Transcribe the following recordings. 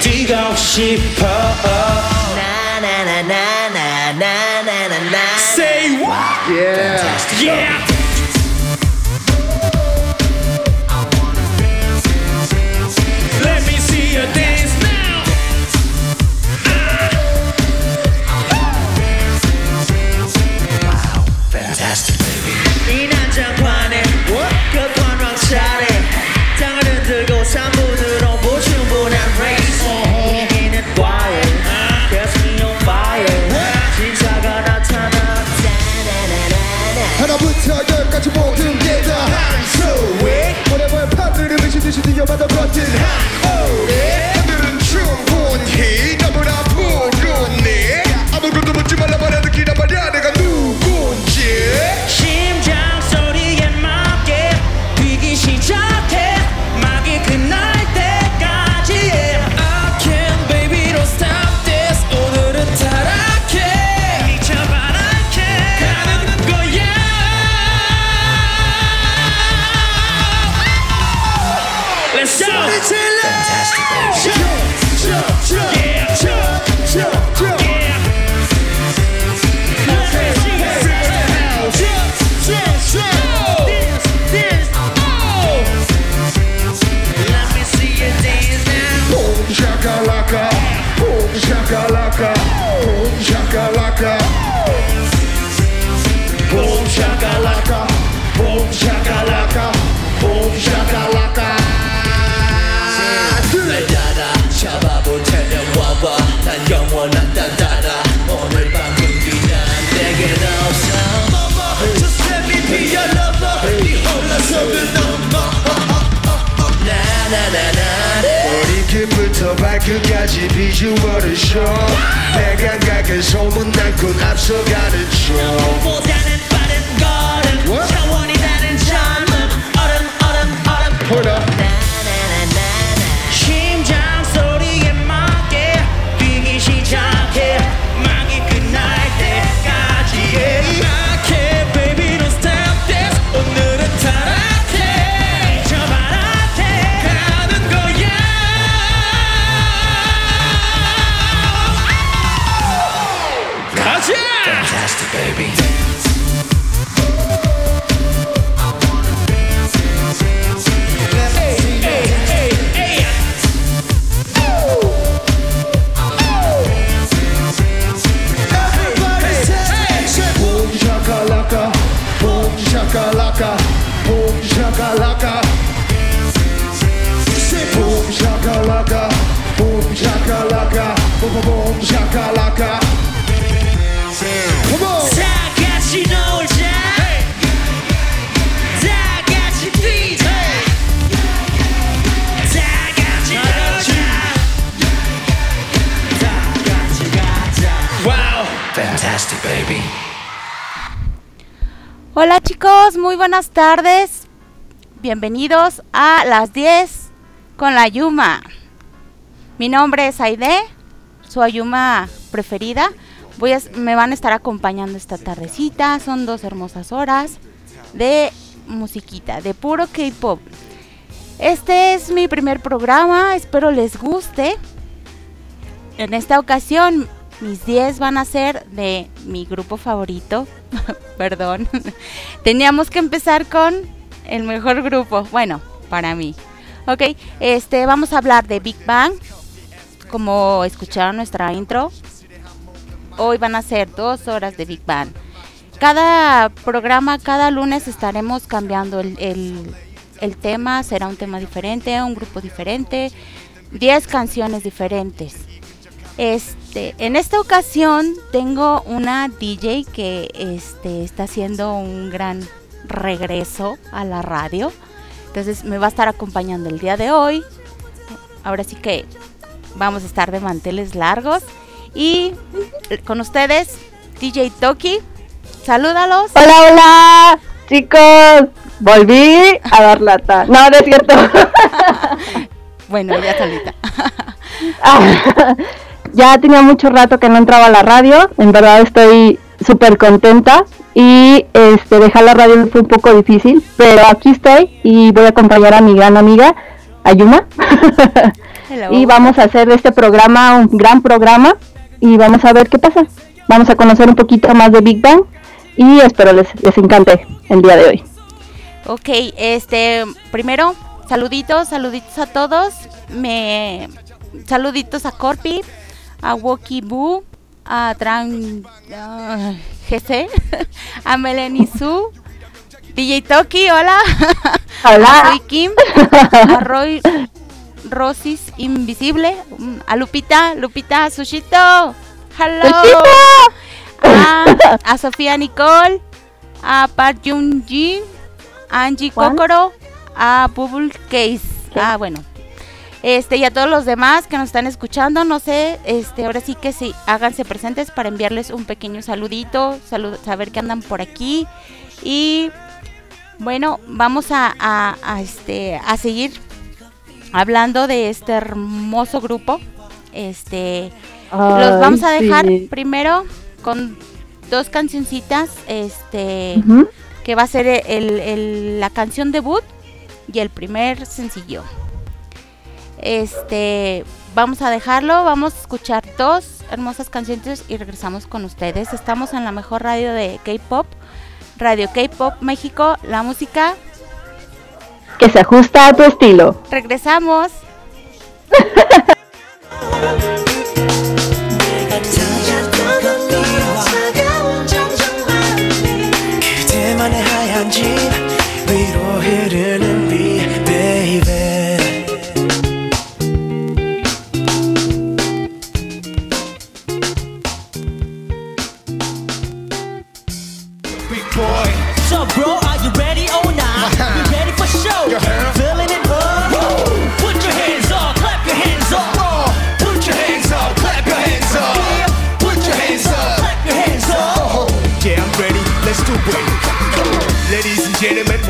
ti gaw ship na na na na na na na na Say what? Yeah. Yeah. 끝까지 비주얼을 쇼 내가 가게 소문난 건 앞서가는 쇼 chicos, muy buenas tardes. Bienvenidos a las 10 con la Yuma. Mi nombre es Aide, su Ayuma preferida. Voy a, me van a estar acompañando esta tardecita. Son dos hermosas horas de musiquita, de puro K-pop. Este es mi primer programa, espero les guste. En esta ocasión mis 10 van a ser de mi grupo favorito. Perdón. Teníamos que empezar con el mejor grupo. Bueno, para mí. Ok, este, vamos a hablar de Big Bang. Como escucharon nuestra intro. Hoy van a ser dos horas de Big Bang. Cada programa, cada lunes estaremos cambiando el, el- el tema. Será un tema diferente, un grupo diferente, 10 canciones diferentes. Este, en esta ocasión tengo una DJ que este, está haciendo un gran regreso a la radio. Entonces me va a estar acompañando el día de hoy. Ahora sí que vamos a estar de manteles largos. Y con ustedes, DJ Toki. Salúdalos. Hola, hola, chicos. Volví a dar lata. No, no es cierto. Bueno, ya solita. Ah, ya tenía mucho rato que no entraba a la radio. En verdad estoy súper contenta. Y este dejar la radio fue un poco difícil. Pero aquí estoy y voy a acompañar a mi gran amiga, Ayuma. Y vamos a hacer de este programa un gran programa. Y vamos a ver qué pasa. Vamos a conocer un poquito más de Big Bang. Y espero les, les encante el día de hoy. Ok, este, primero, saluditos, saluditos a todos. Me saluditos a Corpi, a Woki Boo, a Tran ah, GC, a Melanie Su, DJ Toki, hola. Hola. Soy Kim, a Roy Rosis Invisible, a Lupita, Lupita Sushito. Hello. A, a Sofía Nicole, a Park Jung Jin, a Angie Juan. Kokoro, a Bubble Case. Ah, bueno. Este, y a todos los demás que nos están escuchando, no sé, este, ahora sí que sí, háganse presentes para enviarles un pequeño saludito, salud, saber que andan por aquí. Y bueno, vamos a, a- a, este, a seguir hablando de este hermoso grupo. Este, los vamos a dejar sí. primero con dos cancioncitas, este, que va a ser el- el- la canción debut y el primer sencillo. Este, vamos a dejarlo, vamos a escuchar dos hermosas canciones y regresamos con ustedes. Estamos en la mejor radio de K-pop, Radio K-pop México, la música. Que se ajusta a tu estilo. Regresamos.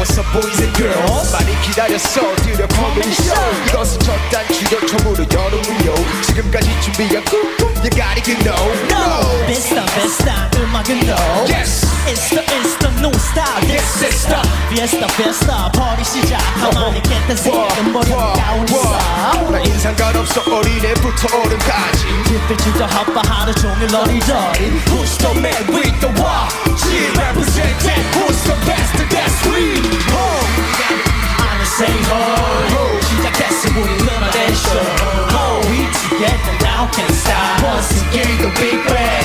was up, boys and girls? 많이 기다렸어, 드려 comedy show. 이것은 첫 단추죠, 처음으로 여름이요. 지금까지 준비한 꾹꾹, you gotta get know. No, besta, besta, 음악은 no. Yes. It's the, it's the new style. Yes, it's the- Fiesta, fiesta, party 시작. 가만히 깼다 생각은 머리 다운 있어. 나 인상 관 없어 어린애부터 어른까지 빗빛이도 핫바 하루 종일 너리저리. Who's the man with the watch? Representing who's the best that's we I'm say ho. 시작됐어 우리 음악의 show. Oh, we together now can't stop. Once again the big bang.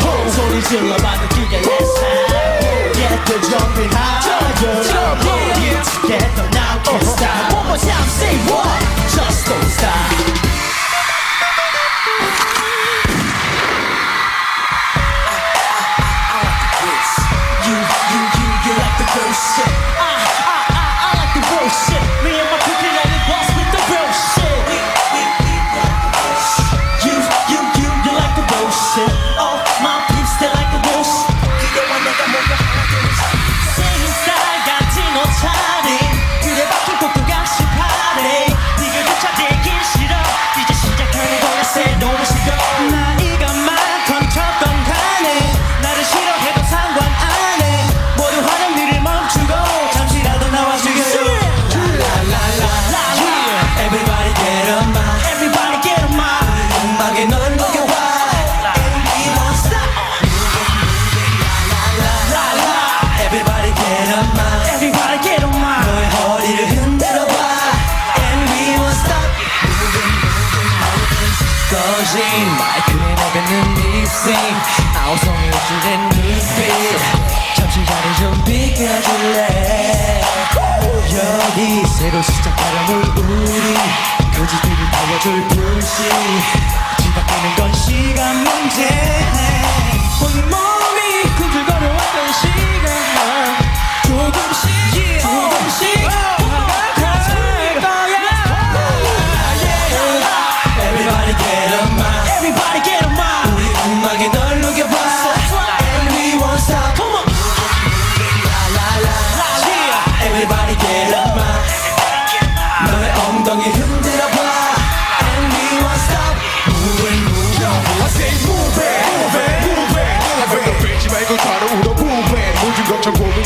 Oh, 소리 질러봐 느끼게 let's have. Get the jumping higher. Jump, Yeah, yeah. together now can't stop. One more time, say what? Just don't stop. think 아우성이 주는 눈빛 잠시 자리 좀 비켜줄래? 여기 새로 시작하려는 우리. 거짓들을 달려줄 불씨. 뒤바뀌는 건 시간 문제, 본인 몸이 꿈틀거려.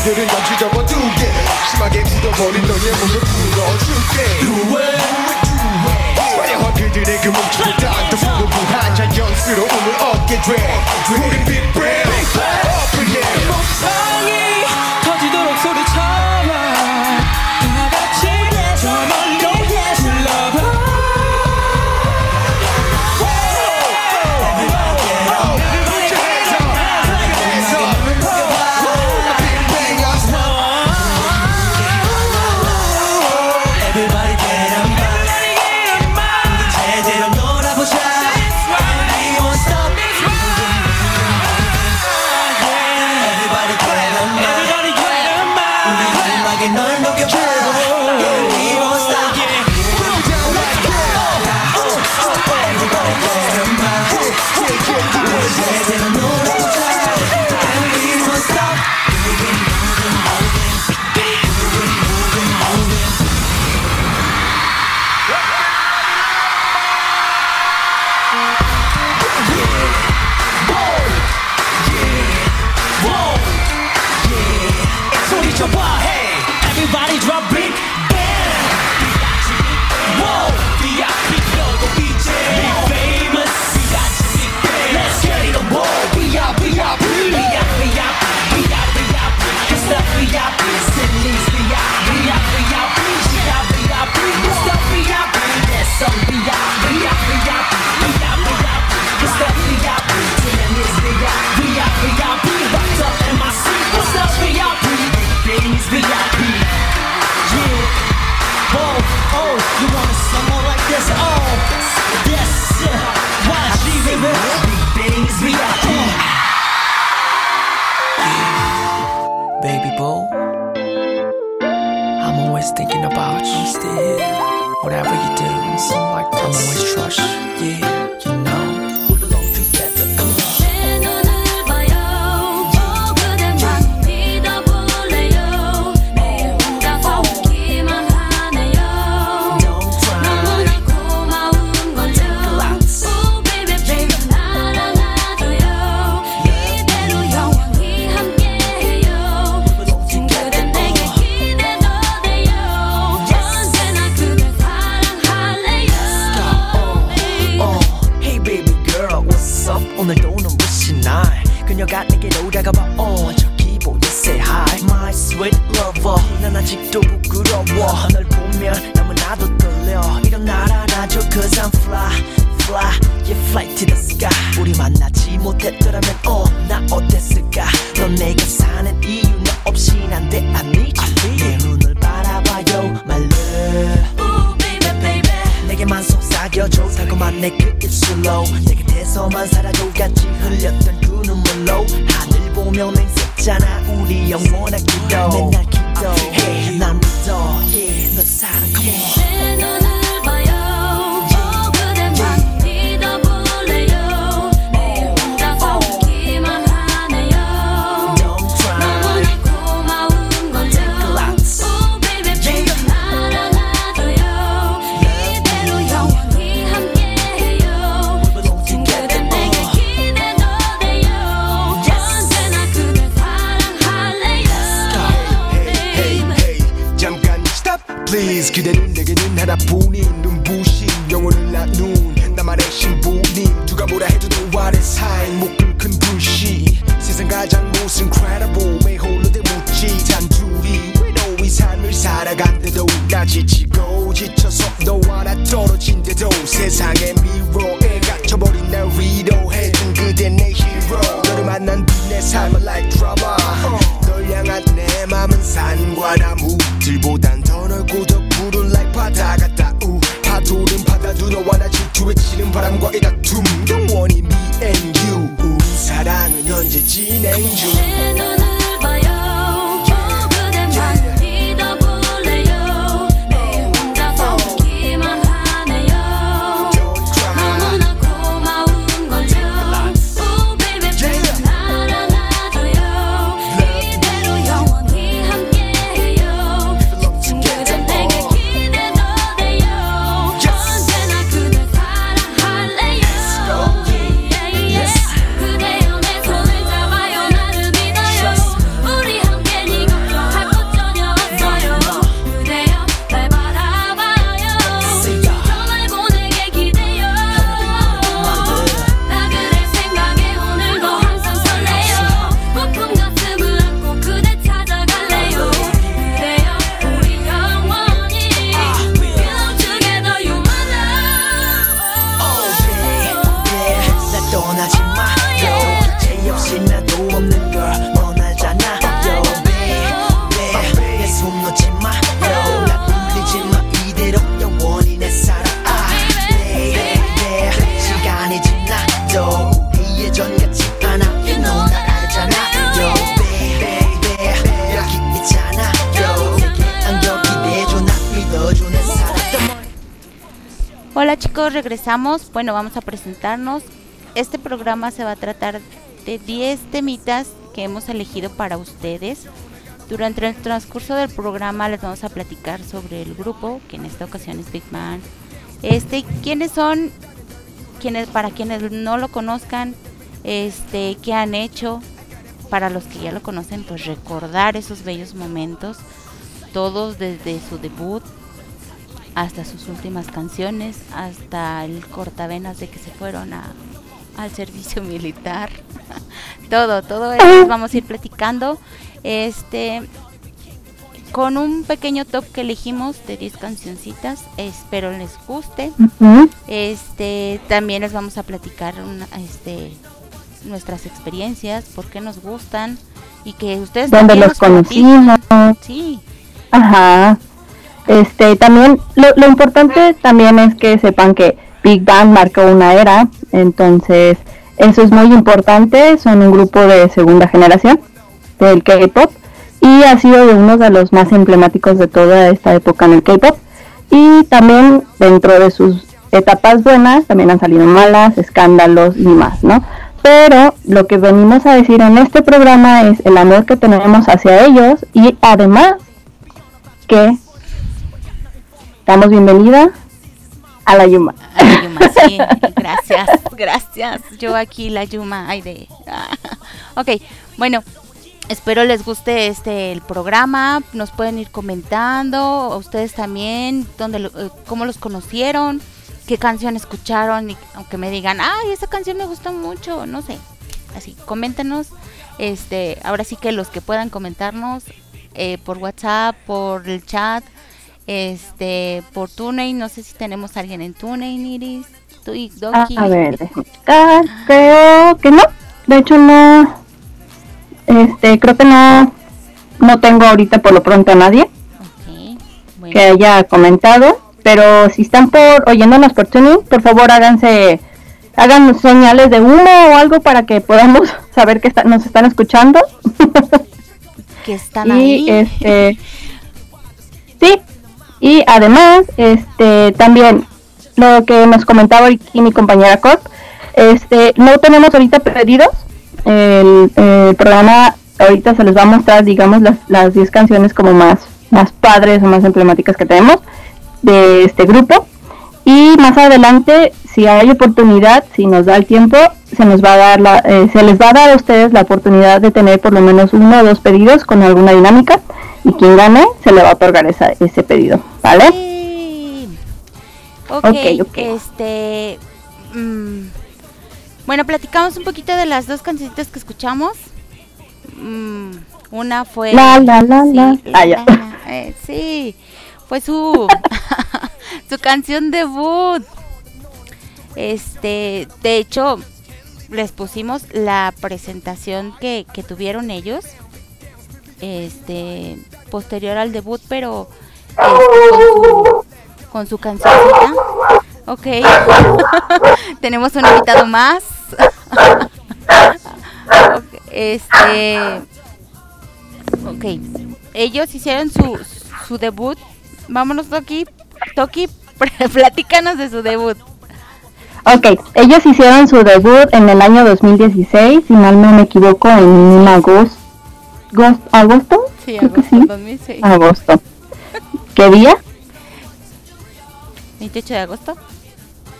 놈들은 단지 접어두게. 심하게 묻어버린 너의 몸을 풀어줄게. 그들의 그 몸짓을 따뜻한 무한 자연스러움을 얻게 돼. 우린 Big Brain 아직도 부끄러워. 널 보면 너무나도 떨려. 이런 날아나줘 cause I'm fly fly yeah fly to the sky 우리 만나지 못했더라면 어나 어땠을까? 넌 내가 사는 이유 너 없이 난데 I need you. 내 눈을 바라봐요 my love. Ooh, baby, baby. 내게만 속삭여 좋다고만 내 그 입술로. 내 곁에서만 살아도 같이 흘렸던 그 눈물로. 하늘 보며 맹세잖아 우리 영 원하 기도. 맨날 기 믿어 hey. 난 믿어 yeah, 너 사랑 come on 지치고 지쳐서 너와 나 떨어진데도 세상의 미로에 갇혀버린 날 위로해준 그대 내 hero. 너를 만난 뒤내 삶은 like drama. 널 향한 내 맘은 산과 나무. 들보단 더 넓고 더 푸른 like 바다 같다 우. 파도는 받아두 너와 나 질투에 치는 바람과 이 다툼. 영원히 me and you. 사랑은 현재 진행 중? Regresamos. Bueno, vamos a presentarnos. Este programa se va a tratar de 10 temitas que hemos elegido para ustedes. Durante el transcurso del programa les vamos a platicar sobre el grupo, que en esta ocasión es Big Man. Este, quiénes son, quienes, para quienes no lo conozcan, este, qué han hecho. Para los que ya lo conocen, pues recordar esos bellos momentos, todos desde su debut hasta sus últimas canciones, hasta el cortavenas de que se fueron a, al servicio militar. todo, todo eso vamos a ir platicando. Este con un pequeño top que elegimos de 10 cancioncitas, espero les guste. Este, también les vamos a platicar una- este nuestras experiencias, por qué nos gustan y que ustedes también los conocimos. Sí, Ajá. Este, también, lo, lo importante también es que sepan que Big Bang marcó una era, entonces eso es muy importante, son un grupo de segunda generación del K-pop y ha sido de uno de los más emblemáticos de toda esta época en el K-pop y también dentro de sus etapas buenas también han salido malas, escándalos y más, ¿no? Pero lo que venimos a decir en este programa es el amor que tenemos hacia ellos y además que damos bienvenida a la Yuma. a la Yuma, sí, gracias, gracias. Yo aquí la Yuma, ay de. ok, bueno, espero les guste este el programa. Nos pueden ir comentando, ustedes también, dónde, lo- eh, cómo los conocieron, qué canción escucharon, y aunque me digan, ay, esa canción me gustó mucho, no sé. Así, coméntenos. Este, ahora sí que los que puedan comentarnos eh, por WhatsApp, por el chat, este, por TuneIn, no sé si tenemos a alguien en TuneIn, Iris, tú y Ah, Doki. a ver, checar. creo que no. De hecho no. Este, creo que no. No tengo ahorita por lo pronto a nadie bueno. que haya comentado. Pero si están por oyéndonos por tuning, por favor háganse, hagan señales de humo o algo para que podamos saber que está- nos están escuchando. que están y ahí. este sí y además este también lo que nos comentaba aquí mi compañera Corp este no tenemos ahorita pedidos. El, el programa ahorita se les va a mostrar digamos las las 10 canciones como más más padres o más emblemáticas que tenemos de este grupo. Y más adelante si hay oportunidad si nos da el tiempo se nos va a dar la, eh, se les va a dar a ustedes la oportunidad de tener por lo menos uno o dos pedidos con alguna dinámica y quien gane se le va a otorgar esa, ese pedido vale Sí. Ok, Ok, ok. este. mm, bueno, platicamos un poquito de las dos cancioncitas que escuchamos. Mm, una fue. La, la, la, la. Ah, ya. eh, sí, fue su. su canción debut. Este, de hecho, les pusimos la presentación que, que tuvieron ellos. Este, posterior al debut, pero este, con su, con su. Ok. Tenemos un invitado más. Este. Ok. Ellos hicieron su, su debut. Vámonos, Toki. Toki, platícanos de su debut. Ok, ellos hicieron su debut en el año 2016, si mal no me equivoco, en agosto. ¿Agosto? ¿Agosto? Sí, Creo que agosto sí. 2006. Agosto. ¿Qué día? 28 de agosto.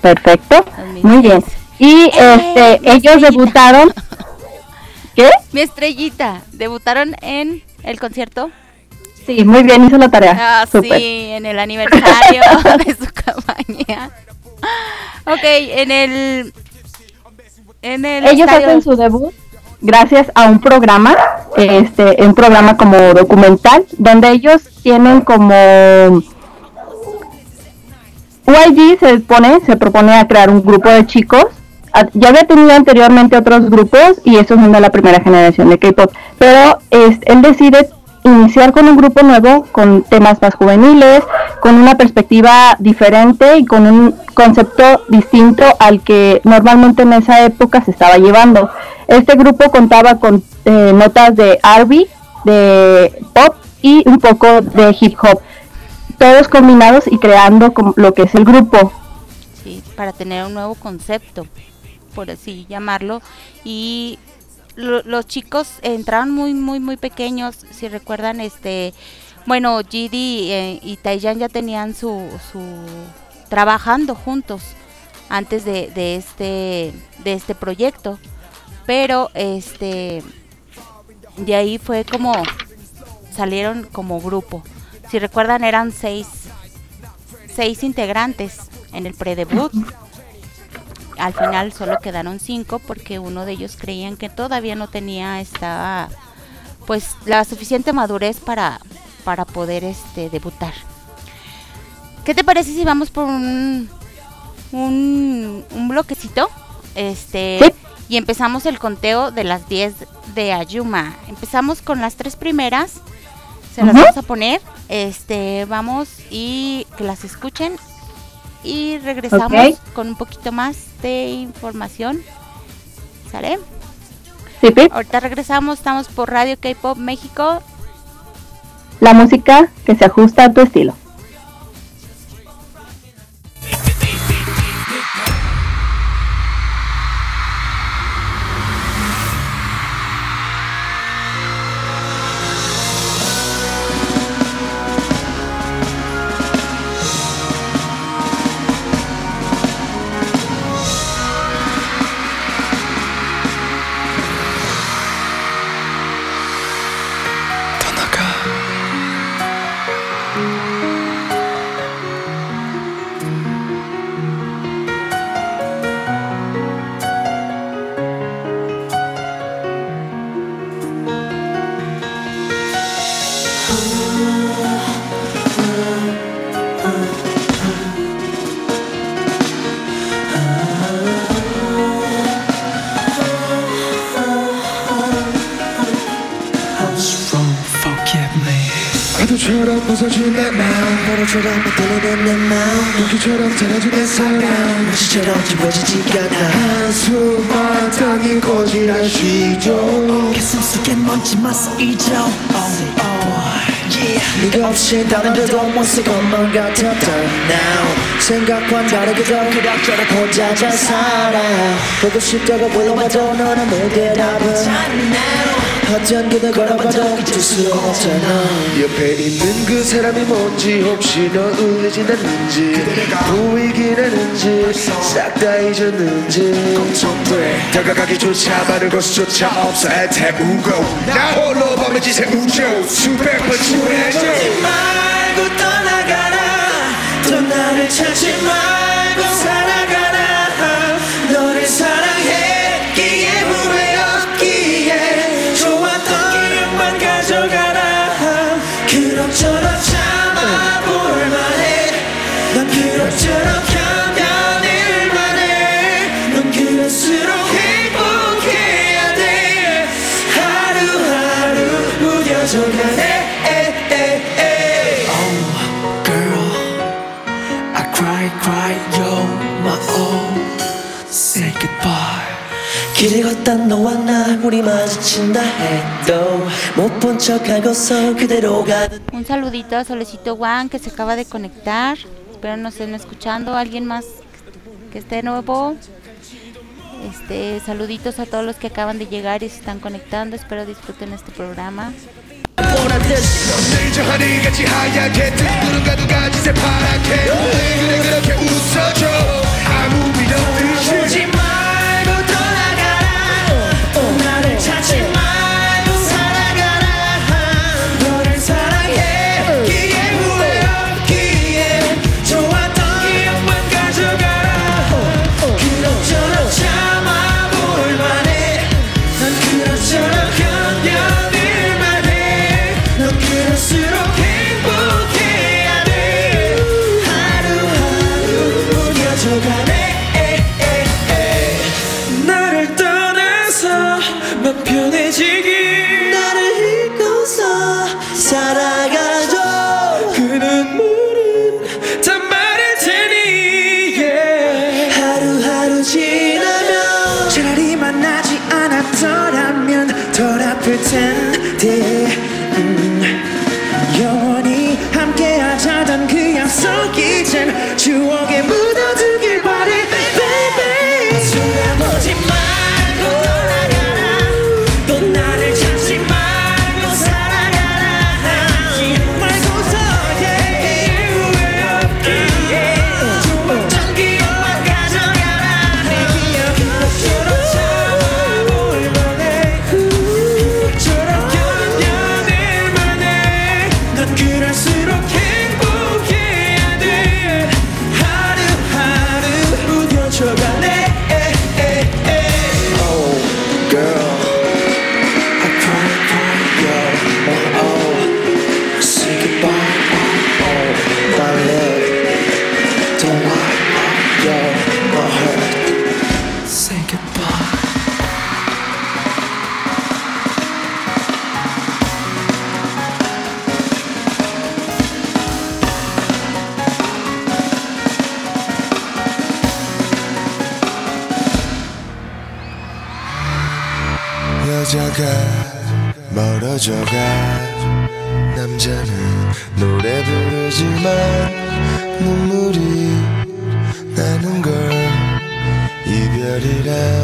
Perfecto. 2006. Muy bien. Y ¡Eh! este, ellos estrellita! debutaron. ¿Qué? Mi estrellita. Debutaron en el concierto. Sí, muy bien, hizo la tarea. Ah, Súper. sí, en el aniversario de su compañía. Ok, en el. En el. Ellos estadio- hacen su debut gracias a un programa, este, un programa como documental, donde ellos tienen como YG se pone, se propone a crear un grupo de chicos. A- Ya había tenido anteriormente otros grupos y eso es de la primera generación de K-pop, pero es- él decide iniciar con un grupo nuevo, con temas más juveniles, con una perspectiva diferente y con un concepto distinto al que normalmente en esa época se estaba llevando. Este grupo contaba con eh, notas de R&B, de pop y un poco de hip hop, todos combinados y creando lo que es el grupo. Sí, para tener un nuevo concepto, por así llamarlo. Y lo- los chicos entraron muy, muy, muy pequeños. Si recuerdan, este, bueno, GD eh, y Taeyan ya tenían su, su trabajando juntos antes de, de este, de este proyecto. Pero este, de ahí fue como salieron como grupo. Si recuerdan, eran seis seis integrantes en el predebut. Al final solo quedaron cinco porque uno de ellos creían que todavía no tenía esta pues la suficiente madurez para para poder este debutar. ¿Qué te parece si vamos por un un, un bloquecito? Este. Y empezamos el conteo de las 10 de Ayuma. Empezamos con las tres primeras. Se las vamos a poner. Este, vamos y que las escuchen. Y regresamos con un poquito más de información. ¿Sale? Sí, sí. Ahorita regresamos, estamos por Radio K-Pop México. La música que se ajusta a tu estilo. 공기처럼 자라준 내 사랑 무시처럼 지워지지가 않아. 한숨만 땅이 거지라 쉬죠 가슴 쌓이죠 oh, oh, yeah. 네가 없이 다른 데도 못쓸 것만 같았던 now. 생각과는 다르게도 그럭저럭 혼자 잘 살아. 보고 싶다고 불러봐도 너는 늘 대답 은 어떤 그대 걸어봐도 잊을 수 없잖아. 옆에 있는 그 사람이 뭔지 혹시 너 울리진 않는지 보이긴 하는지 싹 다 잊었는지. 걱정돼. 다가가기조차 걸 수조차 없어. 애태우고 나 홀로 밤을 지새 우죠 수백 번 지원해줘 말고 떠나가라. 또 나를 찾지 말고 살 Un saludito a Solecito Juan que se acaba de conectar. Espero nos estén escuchando. ¿Alguien más que esté nuevo? Este, saluditos a todos los que acaban de llegar y se están conectando. Espero disfruten este programa. touch it. 퍼져가. 남자는 노래 부르지만 눈물이 나는 걸 이별이라.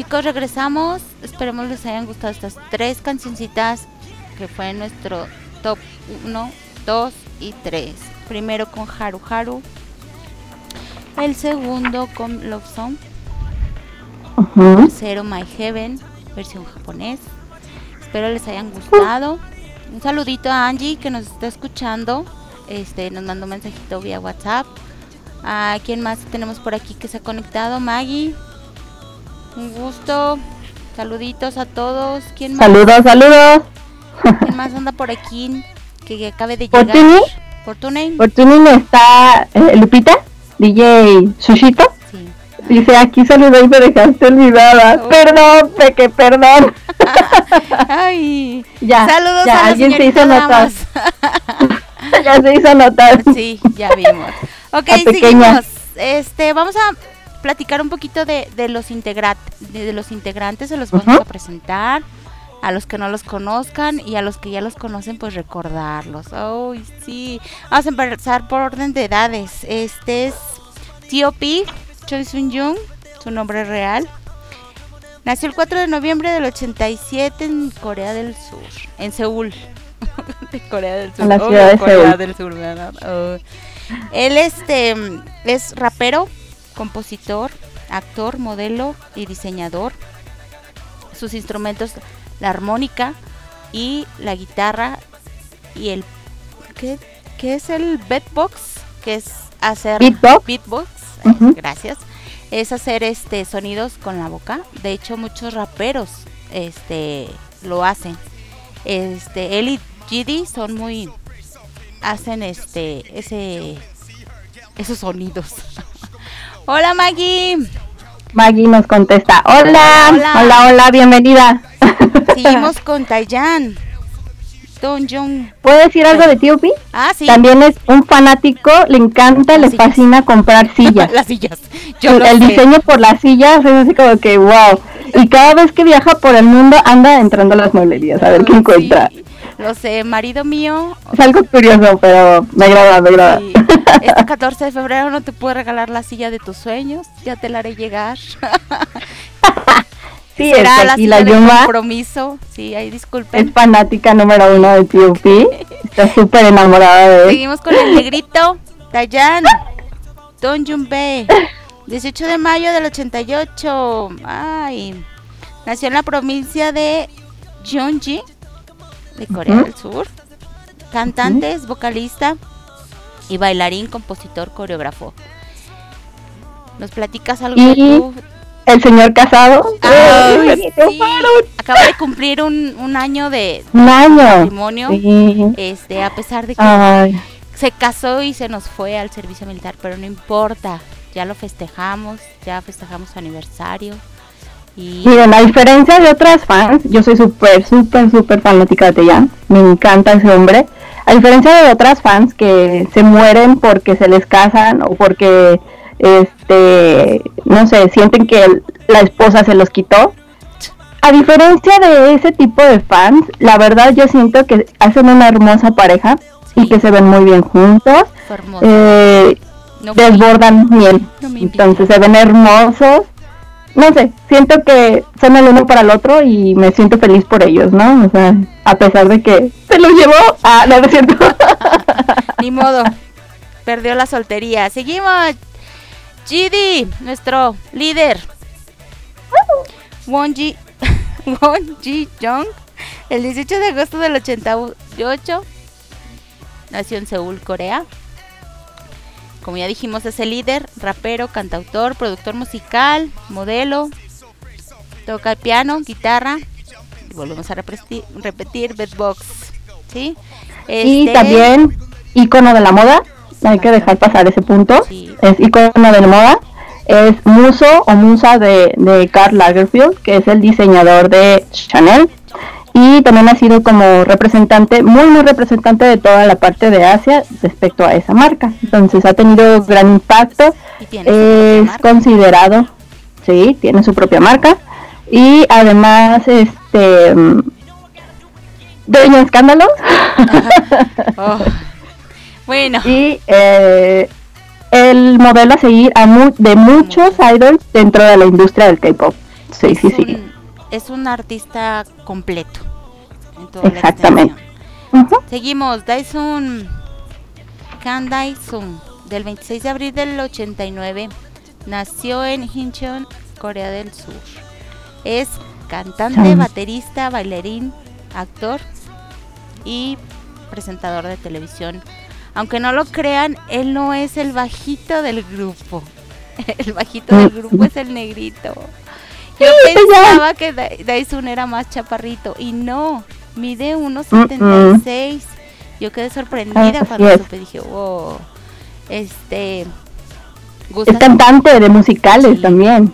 Chicos, regresamos. Esperemos les hayan gustado estas tres cancioncitas que fue nuestro top 1, 2 y 3. Primero con Haru Haru. El segundo con Love Song. Tercero My Heaven, versión japonés. Espero les hayan gustado. Un saludito a Angie que nos está escuchando. Este nos mandó un mensajito vía WhatsApp. ¿A quién más tenemos por aquí que se ha conectado? Maggie. Un gusto. Saluditos a todos. ¿Quién más? Saludos, saludos. ¿Quién más anda por aquí? Que, que acabe de llegar. ¿Fortuny? Fortuny. Fortuny está eh, Lupita, DJ Sushito. Sí. Dice, aquí saludé y me dejaste olvidada. Oh. Perdón, Peque, perdón. Ay. Ya, Saludos ya, a la alguien se hizo notar. Ya se hizo notar. Sí, ya vimos. Ok, seguimos. Este, vamos a platicar un poquito de, de los integrat de, de los integrantes, se los vamos Ujú. a presentar. A los que no los conozcan y a los que ya los conocen, pues recordarlos. Uy, sí. Vamos a empezar por orden de edades. Este es T.O.P. Choi Sun Jung, su nombre real. Nació el 4 de noviembre del 87 en Corea del Sur, en Seúl. de Corea del Sur. En la Obvio, ciudad de Corea Seúl. del Sur, ¿verdad? Oh. Él este es rapero, compositor, actor, modelo y diseñador. Sus instrumentos la armónica y la guitarra y el ¿qué, qué es el beatbox? Que es hacer Beatbox. beatbox, gracias. Es hacer este sonidos con la boca. De hecho, muchos raperos este lo hacen. Este, él y GD son muy hacen este ese esos sonidos. Hola Maggie. Maggie nos contesta, hola, Hola. hola, hola, bienvenida. Seguimos con Tayan. Don Jong. ¿Puedo decir algo de T.O.P.? Ah, sí. También es un fanático, le encanta, Las le sillas. fascina comprar sillas. Las sillas. Yo el lo el sé. diseño por las sillas es así como que wow. Y cada vez que viaja por el mundo anda entrando a las mueblerías a ver qué Sí, encuentra. lo sé, marido mío. Es algo curioso, pero me agrada, me agrada. sí, Este 14 de febrero no te puedo regalar la silla de tus sueños. Ya te la haré llegar. Sí, Será la silla la de compromiso. Sí, ahí disculpen. es fanática número uno de T.O.P. Está súper enamorada de él. Seguimos con el negrito, Dayan, Don Jumbe, 18 de mayo del 88. Ay, nació en la provincia de Gyeonggi, de Corea del Sur. Cantante, vocalista y bailarín, compositor, coreógrafo. ¿Nos platicas algo de tú? El señor casado. Ay, ¡Ay, sí. Acaba de cumplir un, un año de Un año. matrimonio. Sí. Este, a pesar de que Ay, se casó y se nos fue al servicio militar, pero no importa, ya lo festejamos, ya festejamos su aniversario. Y Miren, a diferencia de otras fans, yo soy súper, súper, súper fanática de Taeyang. Me encanta ese hombre. A diferencia de otras fans que se mueren porque se les casan o porque, este, no sé, sienten que el- la esposa se los quitó. A diferencia de ese tipo de fans, la verdad yo siento que hacen una hermosa pareja y que se ven muy bien juntos. Eh, No desbordan miel. No. Entonces se ven hermosos. No sé, siento que son el uno para el otro y me siento feliz por ellos, ¿no? O sea, a pesar de que se los llevó a... No. Ni modo, perdió la soltería. Seguimos. GD, nuestro líder. Won Ji, Won Ji Young, el 18 de agosto del 88, nació en Seúl, Corea. Como ya dijimos, es el líder, rapero, cantautor, productor musical, modelo, toca el piano, guitarra, volvemos a repetir, repetir beatbox, ¿sí? Y Este, también ícono de la moda, no hay que dejar pasar ese punto. Sí. Es ícono de la moda. Es muso o musa de, de Karl Lagerfeld, que es el diseñador de Chanel. Y también ha sido como representante, muy muy representante de toda la parte de Asia respecto a esa marca. Entonces ha tenido gran impacto. Es considerado, sí, tiene su propia marca. Y además, este, mm, dueño de escándalos. Oh. Bueno, y eh, el modelo a seguir a mu- de muchos idols dentro de la industria del K-pop. Sí, es, sí, sí. Un, es un artista completo. Exactamente. extensión. Ujú. Seguimos, Dyson. Kan Dyson. del 26 de abril del 89. Nació en Incheon, Corea del Sur. Es cantante, baterista, bailarín, actor y presentador de televisión. Aunque no lo crean, él no es el bajito del grupo. El bajito del grupo es el negrito. Yo pensaba que Da- Daison era más chaparrito y no, mide 1.76. Yo quedé sorprendida cuando supe, dije, wow. Este. Es cantante de musicales Sí. también.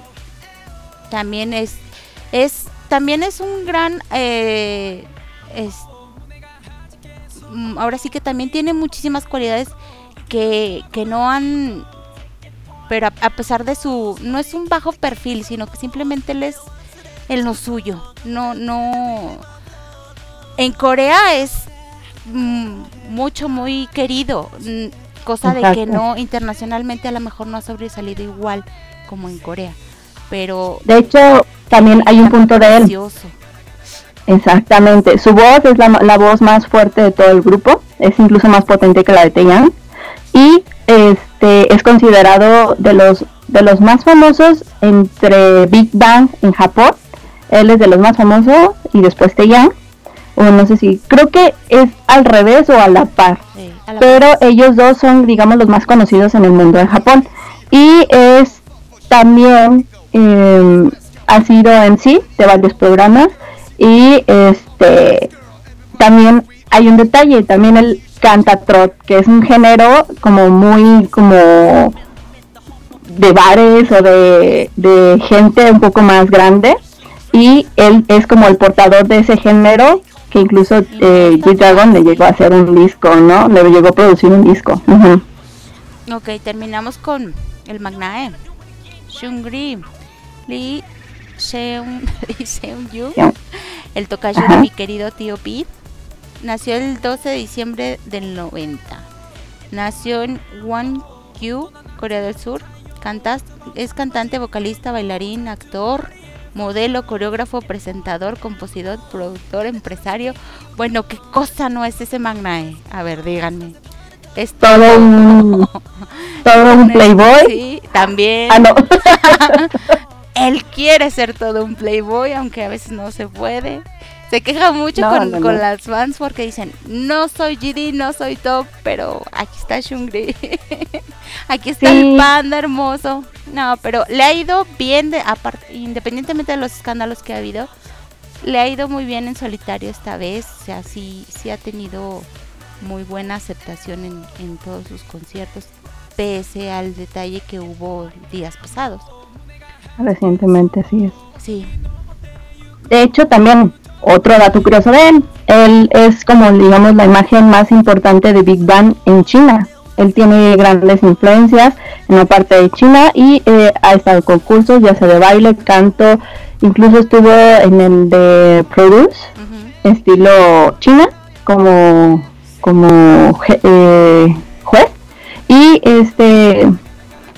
también es es también es un gran eh, es- mm, ahora sí que también tiene muchísimas cualidades que, que no han pero a, a pesar de su no es un bajo perfil sino que simplemente él es en lo suyo. No no en Corea es mm, mucho muy querido mm, cosa de que no internacionalmente a lo mejor no ha sobresalido igual como en Corea pero De hecho, también hay un punto de él. Exactamente. Su voz es la, la voz más fuerte de todo el grupo. Es incluso más potente que la de Taeyang. Y este es considerado de los de los más famosos entre Big Bang en Japón. Él es de los más famosos y después Taeyang. O no sé si creo que es al revés o a la par. Sí, a la- pero ellos dos son, digamos, los más conocidos en el mundo de Japón. Y es también, eh, ha sido en sí de varios programas. Y este también hay un detalle, también el canta trot, que es un género como muy como de bares o de, de gente un poco más grande. Y él es como el portador de ese género que incluso eh, G-Dragon le llegó a hacer un disco, ¿no? Le llegó a producir un disco. Ujú. Ok, terminamos con el Magnae. Shungri Lee Seung, Lee el tocayo de mi querido tío Pete, nació el 12 de diciembre del 90. Nació en Wonju, Corea del Sur. Cantas, es cantante, vocalista, bailarín, actor, modelo, coreógrafo, presentador, compositor, productor, empresario. Bueno, ¿qué cosa no es ese Magnae? A ver, díganme. Es Todo un, todo un playboy. Sí, también. Ah, no. Él quiere ser todo un playboy, aunque a veces no se puede. Se queja mucho No, con, no, con no. las fans porque dicen, no soy GD, no soy top, pero aquí está Shungri. aquí está Sí. el panda hermoso. No, pero le ha ido bien, de, aparte, independientemente de los escándalos que ha habido, le ha ido muy bien en solitario esta vez. O sea, sí, sí ha tenido muy buena aceptación en, en todos sus conciertos, pese al detalle que hubo días pasados. Recientemente, sí es. Sí, De hecho, también otro dato curioso de él, él es como digamos la imagen más importante de Big Bang en China. Él tiene grandes influencias en la parte de China y eh, ha estado en concursos, ya sea de baile, canto, incluso estuvo en el de Produce, estilo China, como, como eh, juez. Y este,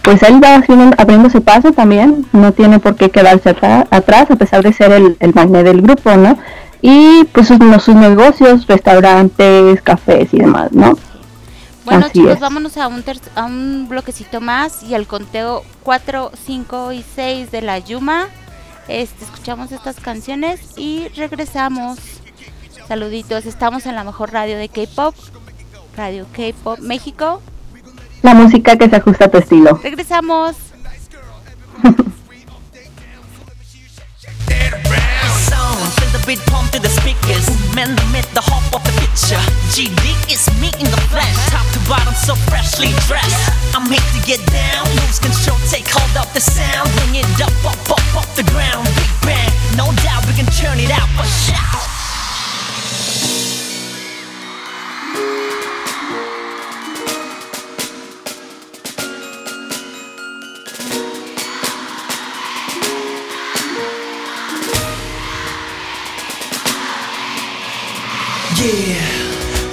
pues él va haciendo- abriéndose paso también, no tiene por qué quedarse atrás, a pesar de ser el, el magné del grupo, ¿no? Y pues sus, negocios, restaurantes, cafés y demás, ¿no? Bueno Así chicos, es. vámonos a un, a un bloquecito más y al conteo 4, 5 y 6 de la Yuma. Este, escuchamos estas canciones y regresamos. Saluditos, estamos en la mejor radio de K-Pop, Radio K-Pop México. La música que se ajusta a tu estilo. Regresamos. Beat pump through the speakers. Man, the myth, the hope of the picture. GD is me in the flesh, top to bottom, so freshly dressed. I'm here to get down, lose control, take hold of the sound, bring it up, up, up, off the ground. Big bang, no doubt we can turn it out, but shout. Yeah,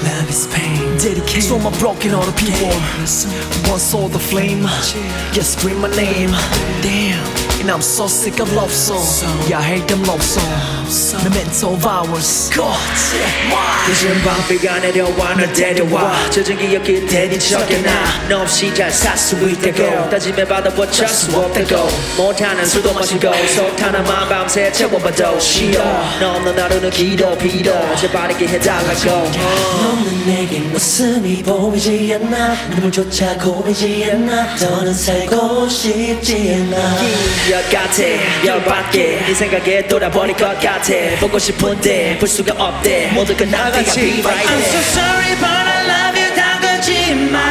love is pain. Dedicated to my broken hearted people. Once saw the flame, just scream my name. Damn, And I'm so sick of love song Yeah, I hate them love song Memento hours 요즘 밤비가 내려와 널 데려와. 젖은 기억이 대니 적여놔 너 없이 잘살수 있다고. 다짐해봐도 어쩔 수 없다고. 못하는 술도 마시고. 속 하나만 밤새 채워봐도 싫어. 너 없는 하루는 길어 빌어 이렇게 해달라고. 너는 내게 웃음이 보이지 않나? 눈물조차 고이지 않나? 더는 살고 싶지 않아 열 같아. 열받게. 네 생각에 돌아버릴 것 같아. 보고 싶은데 볼 수가 없대. 모두 끝난 뒤가 be right I'm so sorry but I love you 다 거짓말.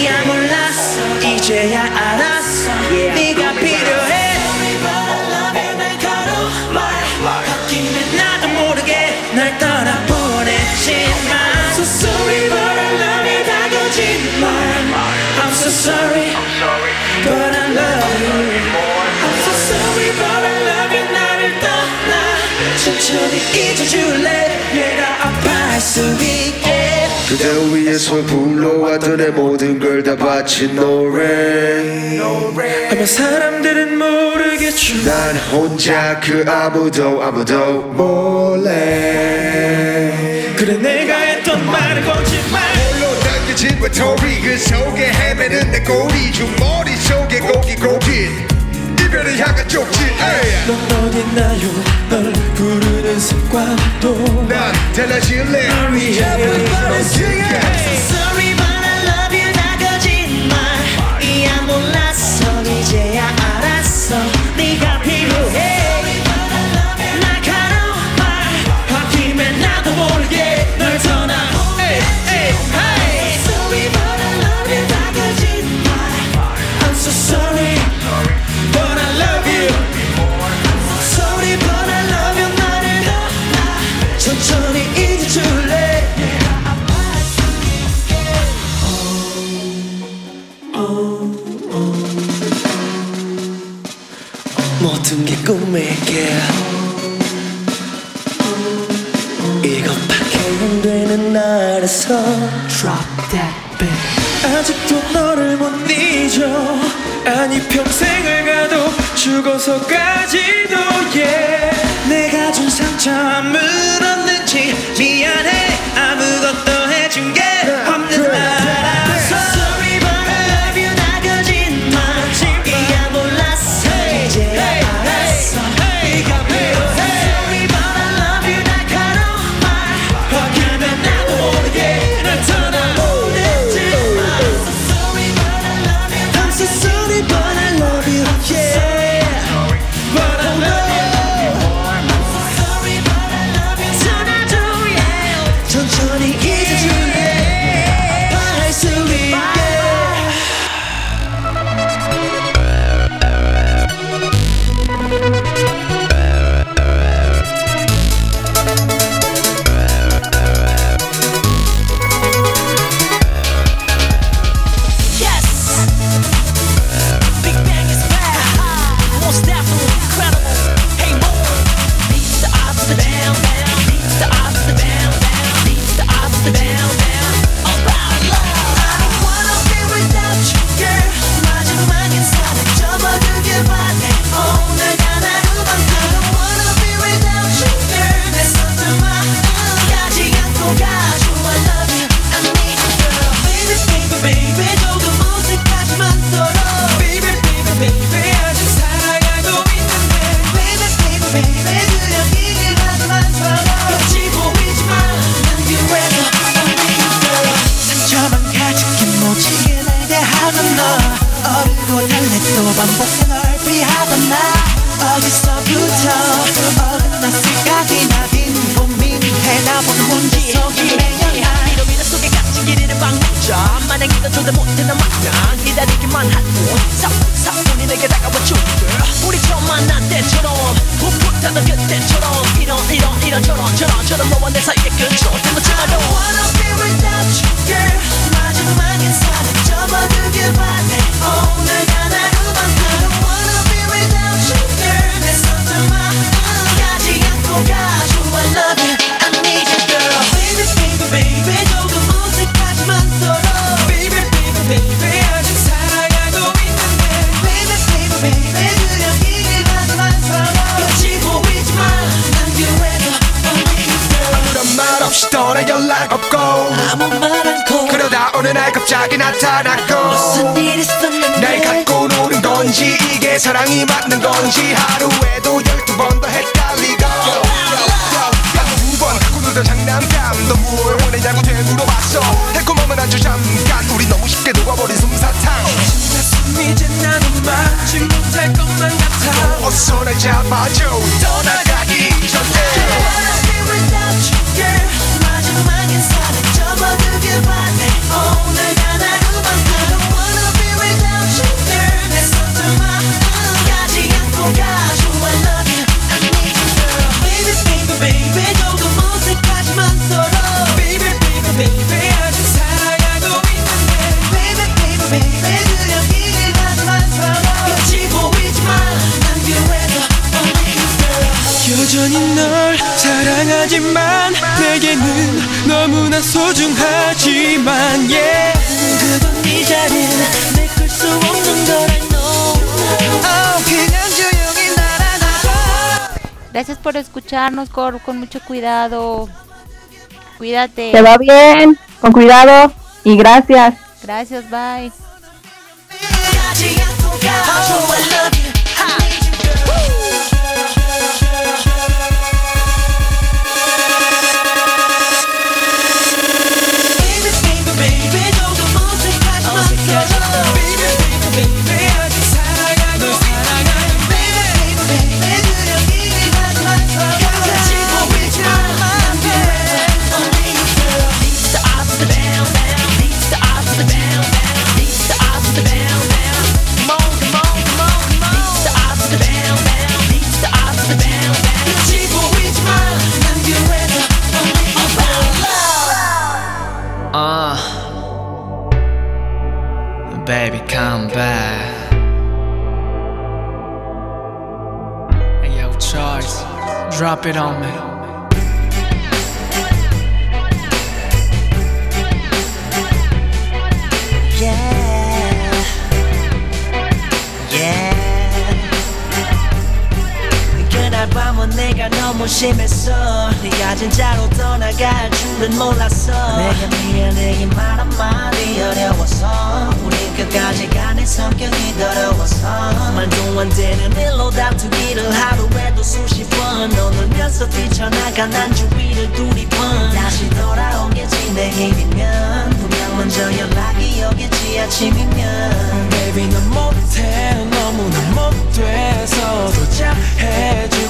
이야 몰랐어. 이제야 알았어. 네가 필요해 수 있게. 그대 위해서 불러왔던 내 모든 걸 다 바친 노래 아마 사람들은 모르겠죠 난 혼자 그 아무도 아무도 몰래. 그래 내가 했던 말은 거짓말. 홀로 남겨진 외톨이 그 속에 헤매는 내 꼬리 중 머릿속에 고기 고기 나를 향한 족지에 넌 어딨나요? 널 부르는 습관도 난 달라질래. 널 위해 널 부르는 습관 나라서 Drop that beat 아직도 너를 못 잊어. 아니 평생을 가도 죽어서까지도 yeah 마냥 기다리기만 하고 사뿐사뿐히 내게 다가와 줄게 우리 처음 만난 때처럼 풋풋하던 그때처럼 이런 이런 이런 저런 저런 저런 너와 내 사이의 끝으로 때묻지마도 wanna be without you girl. 마지막 인사는 접어두길 바래. 오늘 하나로만 I don't wanna be without you girl. 내 손을 마음까지 안고 가줘. I love you 어느 날 갑자기 나타났고 무슨 일 있었는데 날 갖고 노는 건지 이게 사랑이 맞는 건지 하루에도 열두 번 더 헷갈리고 두번 갖고 놀던 장난감 너뭘 원했냐고 되물어봤어. 달콤함은 아주 잠깐 우리 너무 쉽게 녹아버린 솜사탕. 이제 나는 막지 못할 것만 같아. 어서 날 잡아줘. 떠나가기 전에. 마지막 인 사랑 사랑 접어들길 바래. 오늘 단 하루만 하지만 내게는 너무나 소중하지만 yeah 그건 네 자리는 메꿀 수 없는 걸 I know oh, 그냥 조용히 날아가 Gracias por escucharnos, Cor, con mucho cuidado. Cuídate. Te va bien, con cuidado y gracias. Gracias, bye. Drop it on me. Yeah. Yeah. 성격이 더러워서 말도 안 되는 일로 다투기를 하루에도 수십 번. 너놀면서 뛰쳐나간 난 주위를 두리번. 다시 돌아온 게 진내 일이면 분명 먼저 연락이 오겠지 아침이면. Baby 넌 못해. 너무나 못 돼서 더 잘해주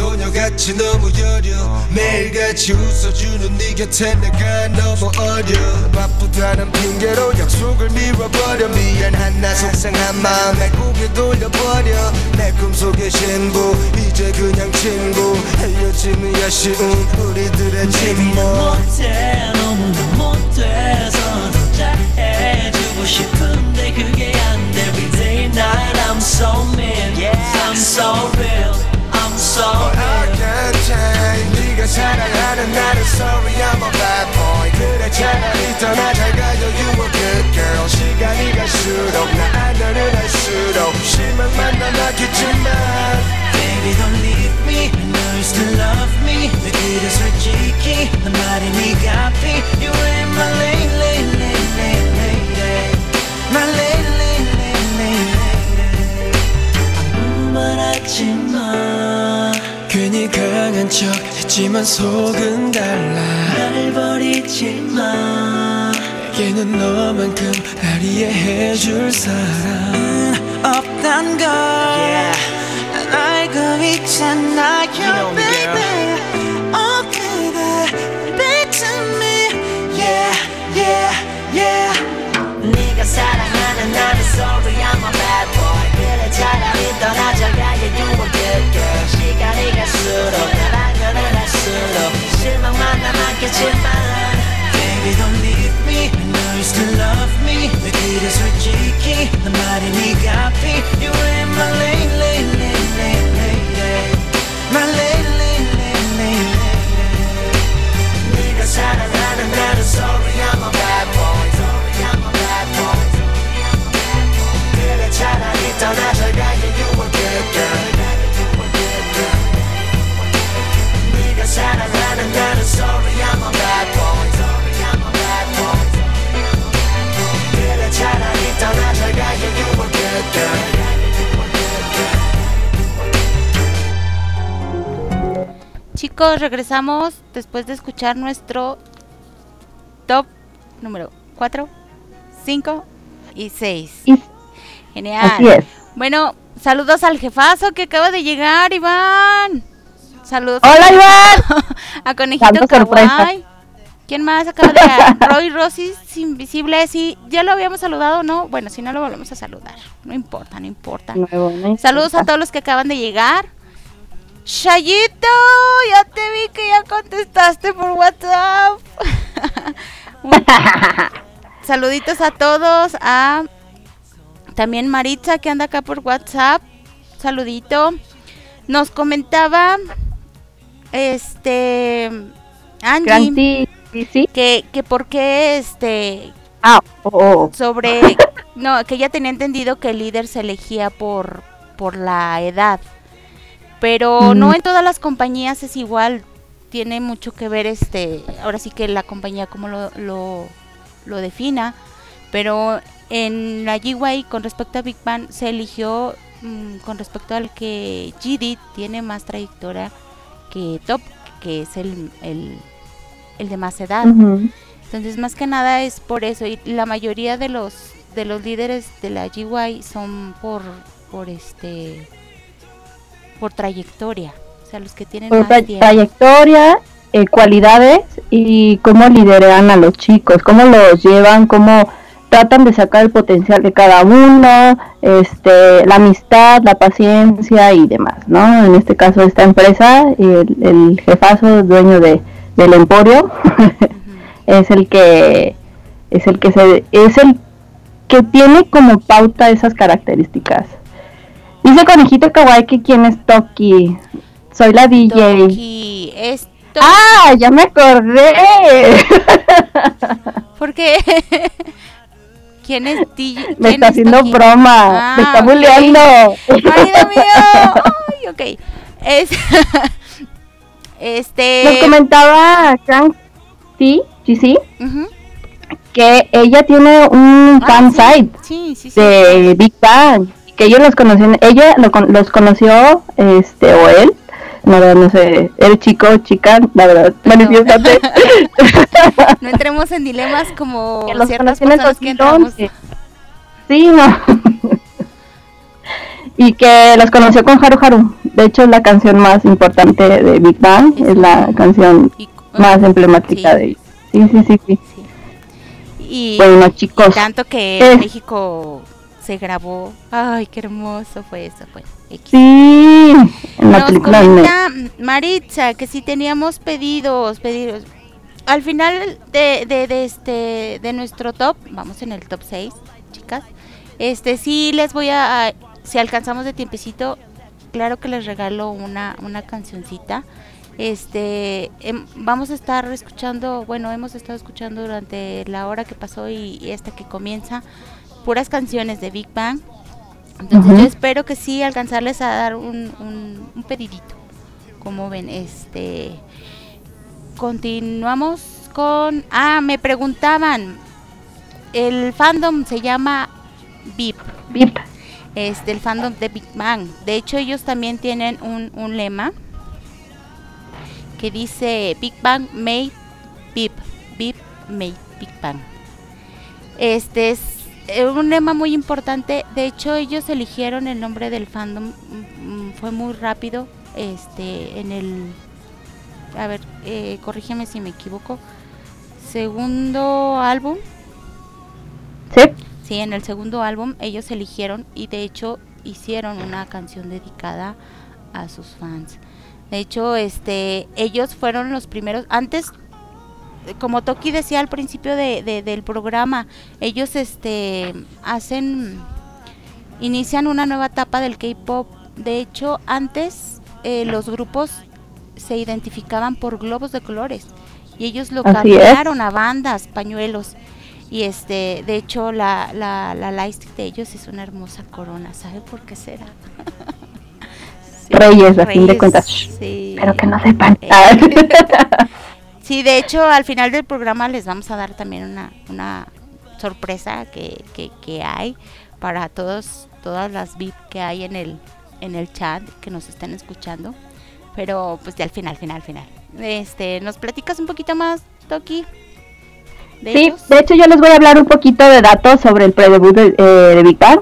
소녀같이 너무 여려. 매일같이 웃어주는 네 곁에 내가 너무 어려. 바쁘다는 핑계로 약속을 미뤄버려. 미안한 나 속상한 마음에 고개 돌려버려. 내 꿈속의 신부 이제 그냥 친구. 헤어짐이 아쉬운 우리들의 침묵. 못해 너무나 못돼서 더 잘해주고 싶은데 그게 안돼. Every day night I'm so mean I'm so real I'm so I real can't change 네가 사랑하는 나는 sorry I'm a bad boy 그래 차라리 떠나잘 가요 you a good girl 시간이 갈수록 나 안면을 할수록 실망만 남았겠지만 Baby don't leave me I know you still love me 내 길에 솔직히 난 말이 네가 앞이 You ain't my lady lady lady lady My lady lady lady lady 아무 말 하지마 괜히 강한 척 했지만 속은 달라 날 버리지 마 내게는 너만큼 날 이해해줄 사람 없단 걸난 알고 있잖아요 know me, baby Oh baby back to me Yeah yeah yeah 네가 사랑하는 나는 sorry I'm a bad boy 차라리 떠나자가 you a good girl 시간이 갈수록 날 알면은 할수록 실망만 남았겠지만 Baby don't leave me I know you still love me 내 길에 솔직히 너 말이 네가 앞이 You ain't my lane lane lane lane lane lane My lane lane lane lane lane 네가 사랑하는 나는 sorry I'm a bad boy 차라리 떠나자가 you a good girl 네가 사랑하는 나는 sorry I'm a bad boy sorry I'm a bad boy 그래 차라리 떠나자가 you a good girl Chicos, regresamos después de escuchar nuestro top número 4, 5 y 6. Genial. así es. Bueno, saludos al jefazo que acaba de llegar, Iván. Saludos. Hola, Iván. a Conejito. Kawaii. ¿Quién más acaba de llegar? Roy Rosis Invisible. Sí, ya lo habíamos saludado, ¿no? Bueno, si no lo volvemos a saludar. No importa, no importa. Nuevo, ¿no? Saludos a todos los que acaban de llegar. Shayito, ya te vi que ya contestaste por WhatsApp. Saluditos a todos, a también Maritza que anda acá por WhatsApp. Saludito. Nos comentaba este Angie sí, que, que por qué este Ah, oh, oh. sobre no que ella tenía entendido que el líder se elegía por por la edad pero no Mm. en todas las compañías es igual tiene mucho que ver este ahora sí que la compañía como lo, lo, lo defina pero en la GY con respecto a Big Bang se eligió mm, con respecto al que GD tiene más trayectoria que Top que es el, el, el de más edad entonces, más que nada es por eso. Y la mayoría de los de los líderes de la GY son por por este por trayectoria. O sea, los que tienen Por más tra- tiempo. trayectoria, eh, cualidades y cómo lideran a los chicos, cómo los llevan, cómo tratan de sacar el potencial de cada uno, este, la amistad, la paciencia y demás, ¿no? En este caso esta empresa, el, el jefazo, dueño de, del emporio, es el que es el que se es el que tiene como pauta esas características. Dice Conejito Kawaii que quién es Toki. Soy la DJ. Toki, esto ¡Ah! ¡Ya me acordé! porque ¿Quién es DJ? me está es haciendo Toki? broma. me Ah, está ok. bulleando. Marido mío. Ay, ok. Es este Nos comentaba Frank sí, sí, sí, que ella tiene un Ah, fan sí, site Sí, sí, sí. de Big Bang. Que ellos los conocían, ella los conoció, este, o él, no, no sé, el chico, chica, la verdad, manifiéstate. No entremos en dilemas como que los ciertas personas que entramos. 2011. Sí, no. y que los conoció con Haru Haru. De hecho, es la canción más importante de Big Bang. Es la canción Y- más emblemática sí, de ellos. Sí, sí, sí, sí. sí. Y, Bueno, chicos. y tanto que Eh. México se grabó. Ay, qué hermoso fue eso, pues. X. Sí, en la Nos película Maritza que si teníamos pedidos, pedidos. Al final de, de, de este de nuestro top, vamos en el top 6, chicas. Este sí les voy a, a- si alcanzamos de tiempecito, claro que les regalo una una cancioncita. Este em, vamos a estar escuchando, bueno, hemos estado escuchando durante la hora que pasó y, y esta que comienza puras canciones de Big Bang. Entonces yo espero que sí alcanzarles a dar un, un, un pedidito. Como ven, este continuamos con ah, me preguntaban. El fandom se llama VIP. Bip. Este, el fandom de Big Bang. De hecho, ellos también tienen un, un lema que dice Big Bang made VIP. VIP made Big Bang. Este es un lema muy importante. De hecho, ellos eligieron el nombre del fandom. mm, mm, Fue muy rápido. Este, en el. A ver, eh, corrígeme si me equivoco. Segundo álbum. Sí. Sí, en el segundo álbum ellos eligieron y de hecho hicieron una canción dedicada a sus fans. De hecho, este, ellos fueron los primeros, antes, eh, como Toki decía al principio de, de- del programa, ellos este, hacen, inician una nueva etapa del K-Pop. De hecho, antes eh, los grupos se identificaban por globos de colores y ellos lo Así es. cambiaron a bandas, pañuelos. Y este, de hecho, la, la, la lightstick de ellos es una hermosa corona. ¿Sabe por qué será? Sí, Reyes, a fin de cuentas. Sí. Pero que no sepan. Sí, de hecho, al final del programa les vamos a dar también una, una sorpresa que, que, que hay para todos, todas las VIP que hay en el, en el chat que nos estén escuchando. Pero pues ya al final, final, final. Este, ¿nos platicas un poquito más, Toki? de Sí, ellos? de hecho yo les voy a hablar un poquito de datos sobre el predebut de, eh, de Big Bang.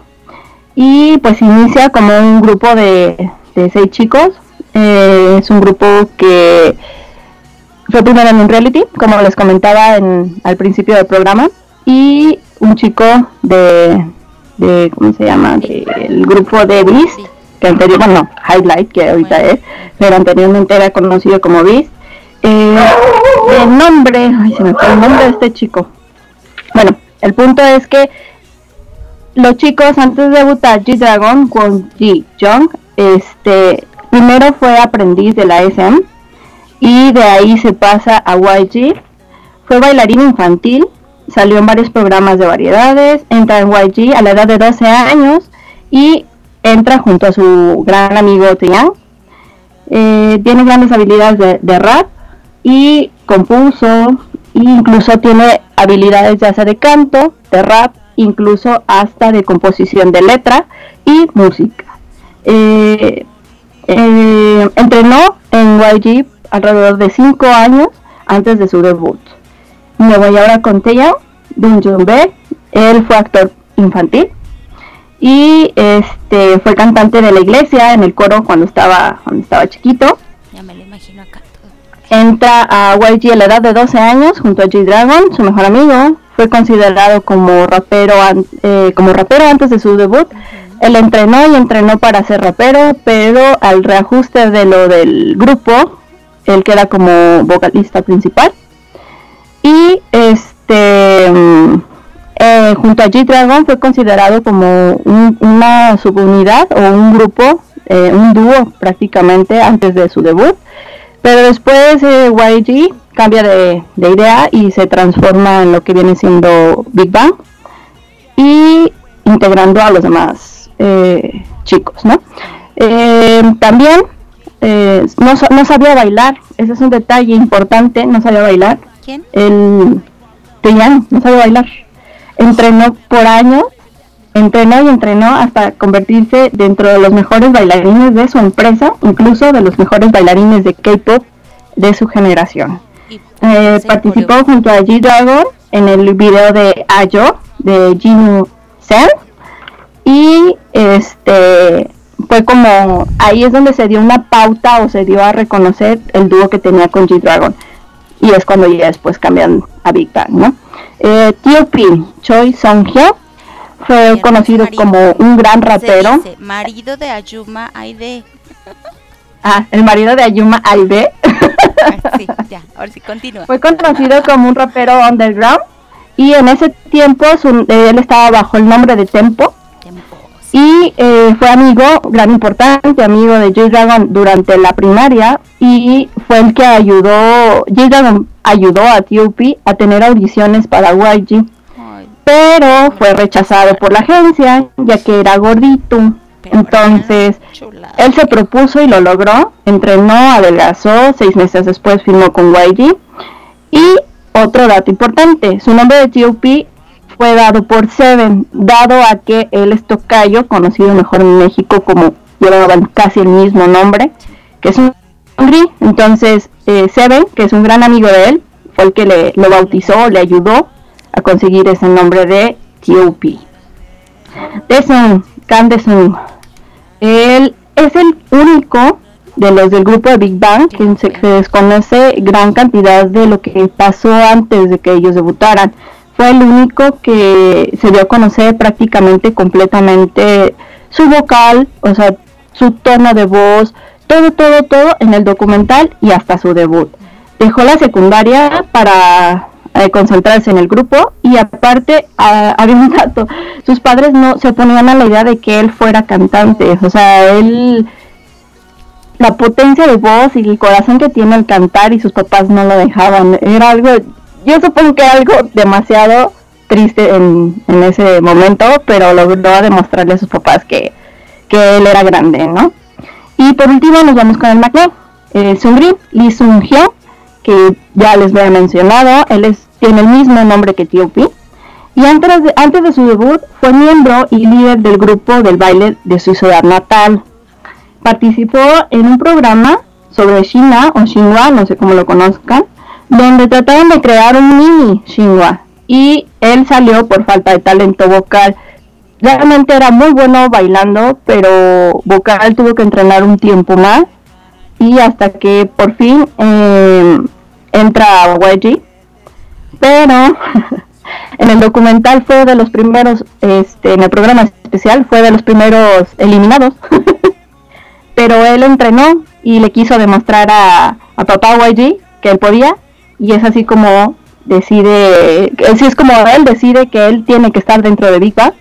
Y pues inicia como un grupo de, de seis chicos. Eh, es un grupo que fue primero en un reality, como les comentaba en, al principio del programa. Y un chico de, de ¿cómo se llama? Del grupo de Beast, que anterior, bueno, Highlight, que ahorita es, pero anteriormente era conocido como Beast. Eh, el nombre, ay, se me fue el nombre de este chico. Bueno, el punto es que los chicos antes de debutar G-Dragon con G-Jung, este, primero fue aprendiz de la SM y de ahí se pasa a YG. Fue bailarín infantil, salió en varios programas de variedades, entra en YG a la edad de 12 años y entra junto a su gran amigo Tian. Eh, tiene grandes habilidades de, rap y compuso, incluso tiene habilidades ya sea de canto, de rap, incluso hasta de composición de letra y música. Eh, eh, entrenó en YG alrededor de 5 años antes de su debut. Me voy ahora con Taeyang, Dun Jung-bae. Él fue actor infantil y este fue cantante de la iglesia en el coro cuando estaba cuando estaba chiquito. Ya me lo imagino acá. Entra a YG a la edad de 12 años junto a G-Dragon, su mejor amigo. Fue considerado como rapero, an- eh, como rapero antes de su debut. Él entrenó y entrenó para ser rapero, pero al reajuste de lo del grupo, él queda como vocalista principal. Y este mm, eh, junto a G-Dragon fue considerado como un- una subunidad o un grupo, eh, un dúo prácticamente antes de su debut. Pero después eh, YG cambia de, de idea y se transforma en lo que viene siendo Big Bang y integrando a los demás chicos, ¿no? También eh, no, no sabía bailar, ese es un detalle importante, no sabía bailar. ¿Quién? El Teyan no sabía bailar. Entrenó por años, entrenó y entrenó hasta convertirse dentro de los mejores bailarines de su empresa, incluso de los mejores bailarines de K-pop de su generación. Eh, participó junto a G-Dragon en el video de Ayo de Jinu Sen y este fue como ahí es donde se dio una pauta o se dio a reconocer el dúo que tenía con G-Dragon y es cuando ya después cambian a Big Bang, ¿no? Eh, T.O.P. Choi Song-hyo fue Bien, conocido marido. como un gran rapero. dice, marido de Ayuma Aide. Ah, el marido de Ayuma Aide. Ah, sí, ya, ahora sí, continúa. Fue conocido como un rapero underground y en ese tiempo su- él estaba bajo el nombre de Tempo. Y eh, fue amigo, gran importante amigo de J-Dragon durante la primaria y fue el que ayudó, J-Dragon ayudó a T.O.P. a tener audiciones para YG, pero fue rechazado por la agencia ya que era gordito. Entonces, él se propuso y lo logró, entrenó, adelgazó, seis meses después firmó con YG. Y otro dato importante, su nombre de T.O.P. fue dado por Seven, dado a que él es tocayo, conocido mejor en México como llevaban casi el mismo nombre, que es un. Entonces, eh, Seven, que es un gran amigo de él, fue el que le, lo bautizó, le ayudó a conseguir ese nombre de T.O.P. Daesung, Kang Daesung. Él es el único de los del grupo de Big Bang que se desconoce gran cantidad de lo que pasó antes de que ellos debutaran. Fue el único que se dio a conocer prácticamente completamente su vocal, o sea, su tono de voz, todo, todo, todo en el documental y hasta su debut. Dejó la secundaria para eh, concentrarse en el grupo y aparte ah, había un dato, sus padres no se oponían a la idea de que él fuera cantante, o sea, él la potencia de voz y el corazón que tiene al cantar y sus papás no lo dejaban, era algo, yo supongo que algo demasiado triste en, en ese momento, pero logró demostrarle a sus papás que, que él era grande, ¿no? Y por último nos vamos con el McLean, el Sungri, Lee Sung Hyun, que ya les había mencionado, él es, tiene el mismo nombre que T.O.P. Y antes de, antes de su debut fue miembro y líder del grupo del baile de su ciudad natal. Participó en un programa sobre China o Xinhua, no sé cómo lo conozcan, donde trataron de crear un mini Xinhua y él salió por falta de talento vocal. Realmente era muy bueno bailando, pero vocal tuvo que entrenar un tiempo más y hasta que por fin eh, entra YG. Pero en el documental fue de los primeros, este, en el programa especial fue de los primeros eliminados. pero él entrenó y le quiso demostrar a, a papá YG que él podía y es así como decide, así es como él decide que él tiene que estar dentro de Big Bang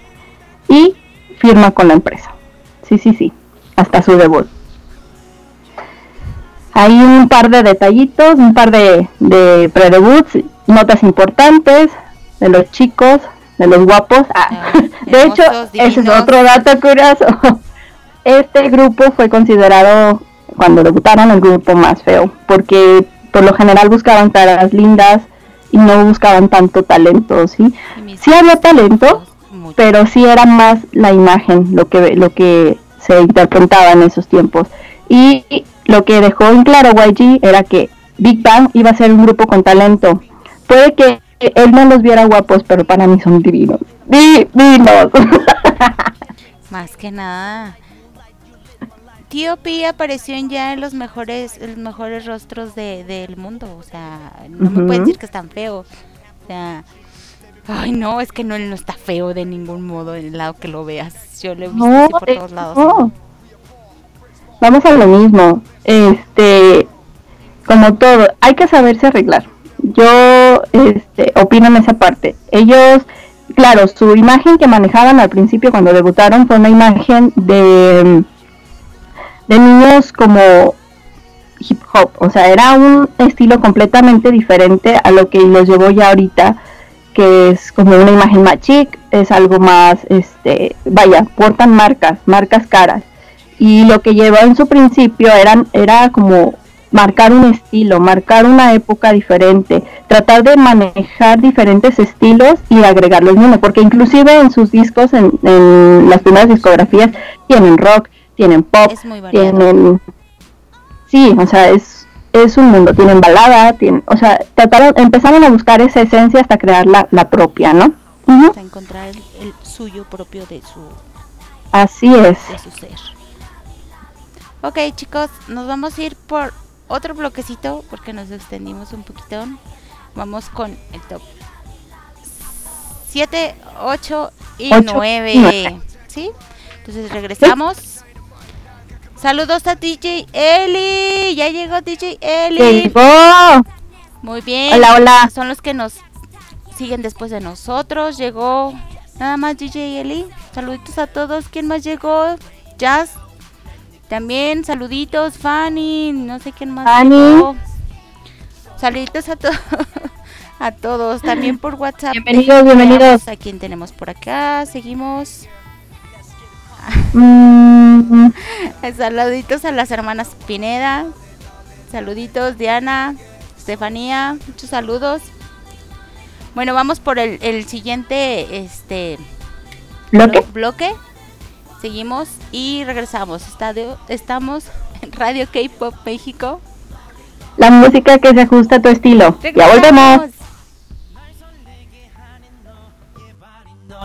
y firma con la empresa. Sí, sí, sí, hasta su debut. Hay un par de detallitos, un par de, de pre-debuts, notas importantes de los chicos, de los guapos. Ah, Ah, de hecho, ese es otro dato curioso. Este grupo fue considerado, cuando debutaron, el grupo más feo, porque por lo general buscaban caras lindas y no buscaban tanto talento, ¿sí? Sí había talento, pero sí era más la imagen lo que lo que se interpretaba en esos tiempos y lo que dejó en claro YG era que Big Bang iba a ser un grupo con talento puede que él no los viera guapos pero para mí son divinos divinos Más que nada. Pi apareció en ya en los mejores, los mejores rostros de, del mundo. O sea, no me pueden Ujú. decir que están feos. O sea, ay no, es que no, él no está feo de ningún modo en el lado que lo veas. Yo lo he visto no, así por todos lados. no. vamos a lo mismo este como todo hay que saberse arreglar yo este opino en esa parte ellos claro su imagen que manejaban al principio cuando debutaron fue una imagen de de niños como hip hop. O sea era un estilo completamente diferente a lo que los llevó ya ahorita que es como una imagen más chic es algo más este vaya portan marcas marcas caras. Y lo que llevó en su principio eran era como marcar un estilo, marcar una época diferente, tratar de manejar diferentes estilos y agregarlo al mundo, porque inclusive en sus discos, en, en las primeras discografías, tienen rock, tienen pop, Es muy variado. tienen... Sí, o sea, es, es un mundo, tienen balada, tienen, o sea, trataron, empezaron a buscar esa esencia hasta crear la, la propia, ¿no? Hasta encontrar el, el suyo propio de su, Así es. de su ser. Ok, chicos, nos vamos a ir por otro bloquecito porque nos extendimos un poquito. Vamos con el top 7, 8 y Ocho y 9. nueve. ¿Sí? Entonces regresamos. Saludos a DJ Eli. Ya llegó DJ Eli. Llegó. Muy bien. Hola, hola. Son los que nos siguen después de nosotros. Llegó nada más DJ Eli. Saluditos a todos. ¿Quién más llegó? Jazz. También saluditos. Fanny. No sé quién más Fanny. llegó. Saluditos a todos. a todos. También por WhatsApp. Bienvenidos, bienvenidos. A quién tenemos por acá. Seguimos. Mm, Saluditos a las hermanas Pineda. Saluditos, Diana, Estefanía. Muchos saludos. Bueno, vamos por el, el siguiente este ¿Bloque? blo- bloque. Seguimos y regresamos. Estadio- estamos en Radio K-Pop México. La música que se ajusta a tu estilo. Ya volvemos.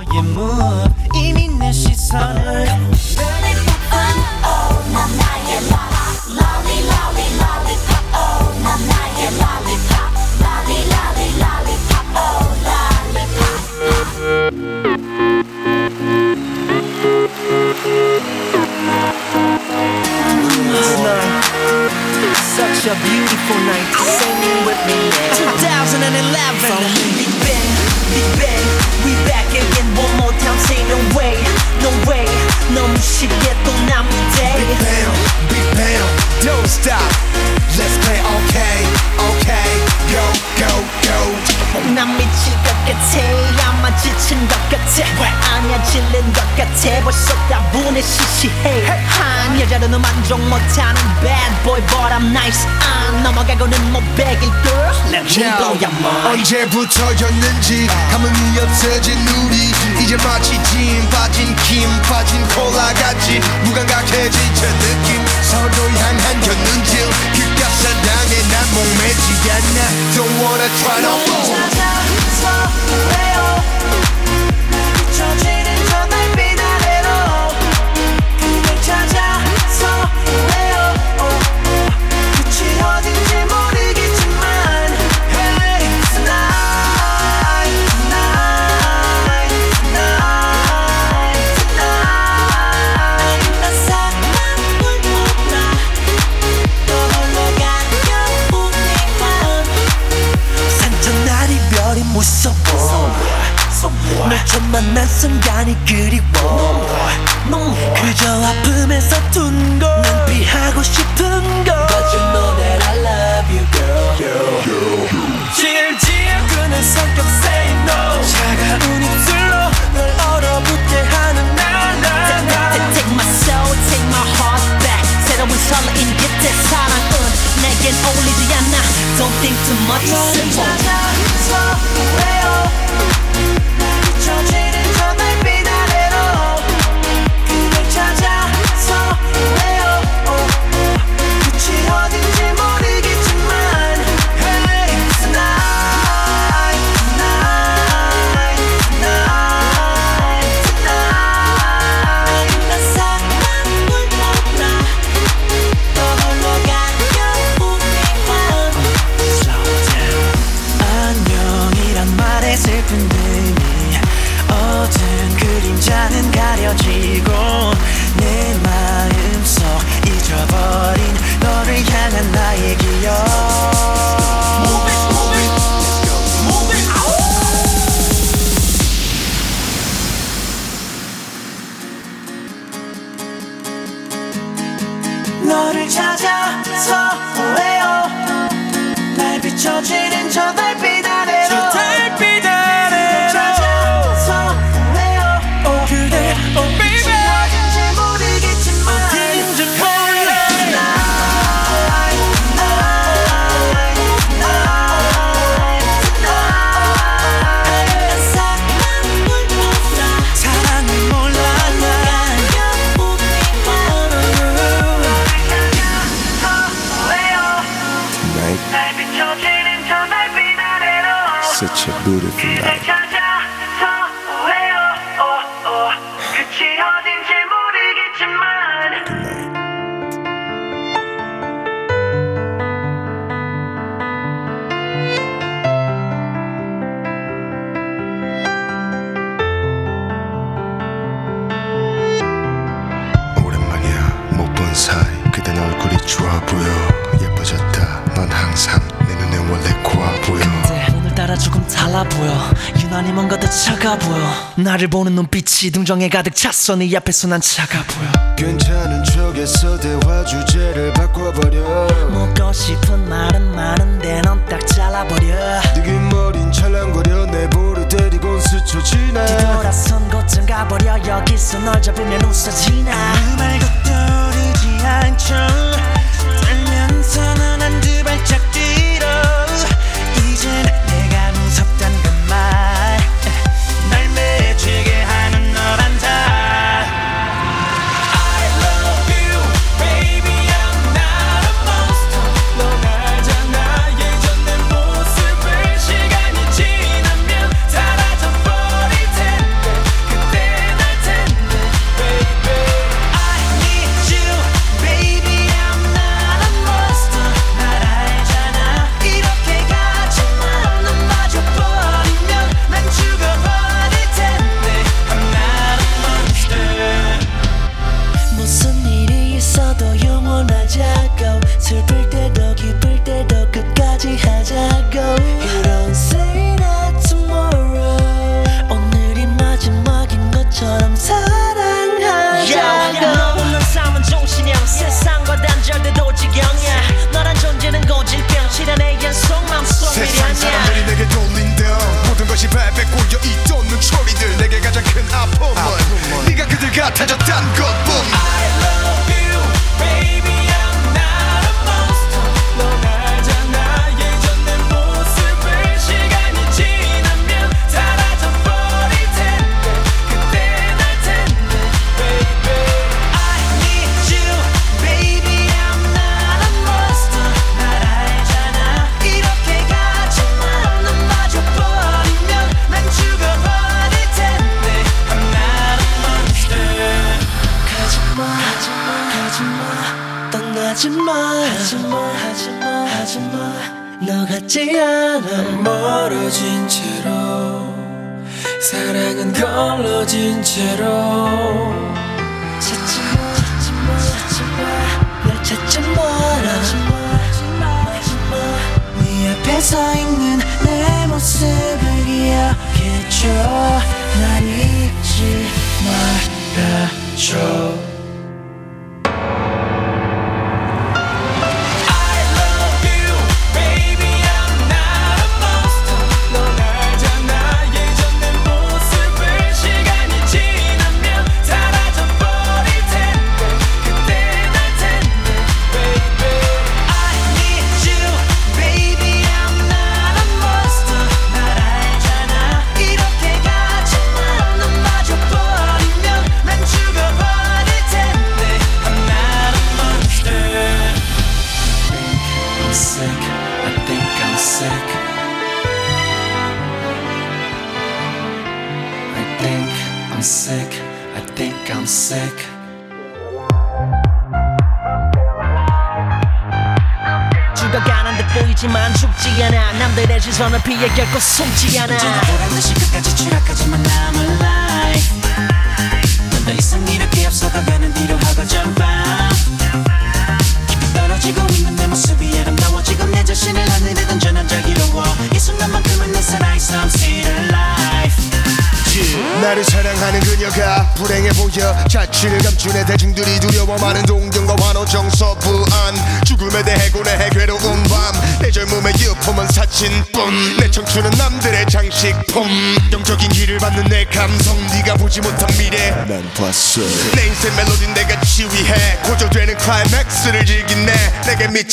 너의 move 이미 내 시선을 such a beautiful night. Singing with me 2011. From Big Ben, Big Ben, we back again one more time. Say no way, no way. 너 무시했던 남의 day. Big Bang, Big Bang, don't stop. Let's play okay, okay. Go, go, go. 난 미칠 것 같아. 아마 지친 것 같아. 왜 아냐 질린 것 같아. 벌써 다분해 시시해. 한 여자로는 만족 못하는 bad boy but I'm nice. 안 넘어가고는 못 베길 girl. Let me blow your mind. 언제부터였는지 감흥이 없어진 우리. 이제 마치 진 빠진 김 빠진 콜라 같이 무감각해진 저 느낌. 서로 향한 견눈질 목매지 않아 Don't wanna try no more 등정에 가득 찼어. 네 앞에서 난 차가 보여. 괜찮은 척에서 대화 주제를 바꿔버려. 묻고 싶은 말은 많은데 넌 딱 잘라버려. 느긴 머린 찰랑거려. 내 볼을 때리곤 스쳐 지나. 뒤돌아선 곳은 가버려. 여기서 널 잡으면 웃어지나. 아무 말도 떠오르지 않죠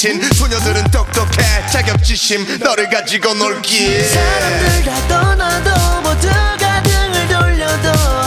미친 소녀들은 똑똑해. 자격지심 너를 가지고 놀기. 사람들 다 떠나도 모두가 등을 돌려도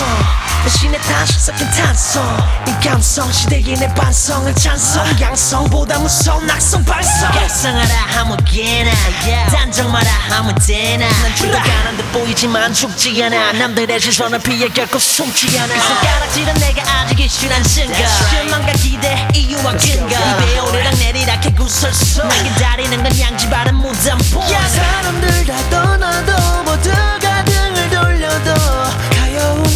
찬성. 대신에 다시 섞인 탄성. 인감성 시대인의 반성은 찬성. 양성보다 무서운 낙성 발성. 각성하라 하면 깨나. 단정 마라 하면 되나. 난 죽어가는 듯 보이지만 죽지 않아. 남들의 시선을 피해 결코 숨지 않아. 이 손가락질은 내가 아직 익숙한 증거. 실망과 기대 이유와 근거. 입에 오르락 내리락 해구설수 날 기다리는 건 양지 바른 무덤뿐. 사람들 다 떠나도 모두가 등을 돌려도 가여운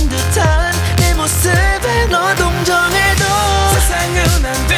너 동정해도 세상은 안 돼.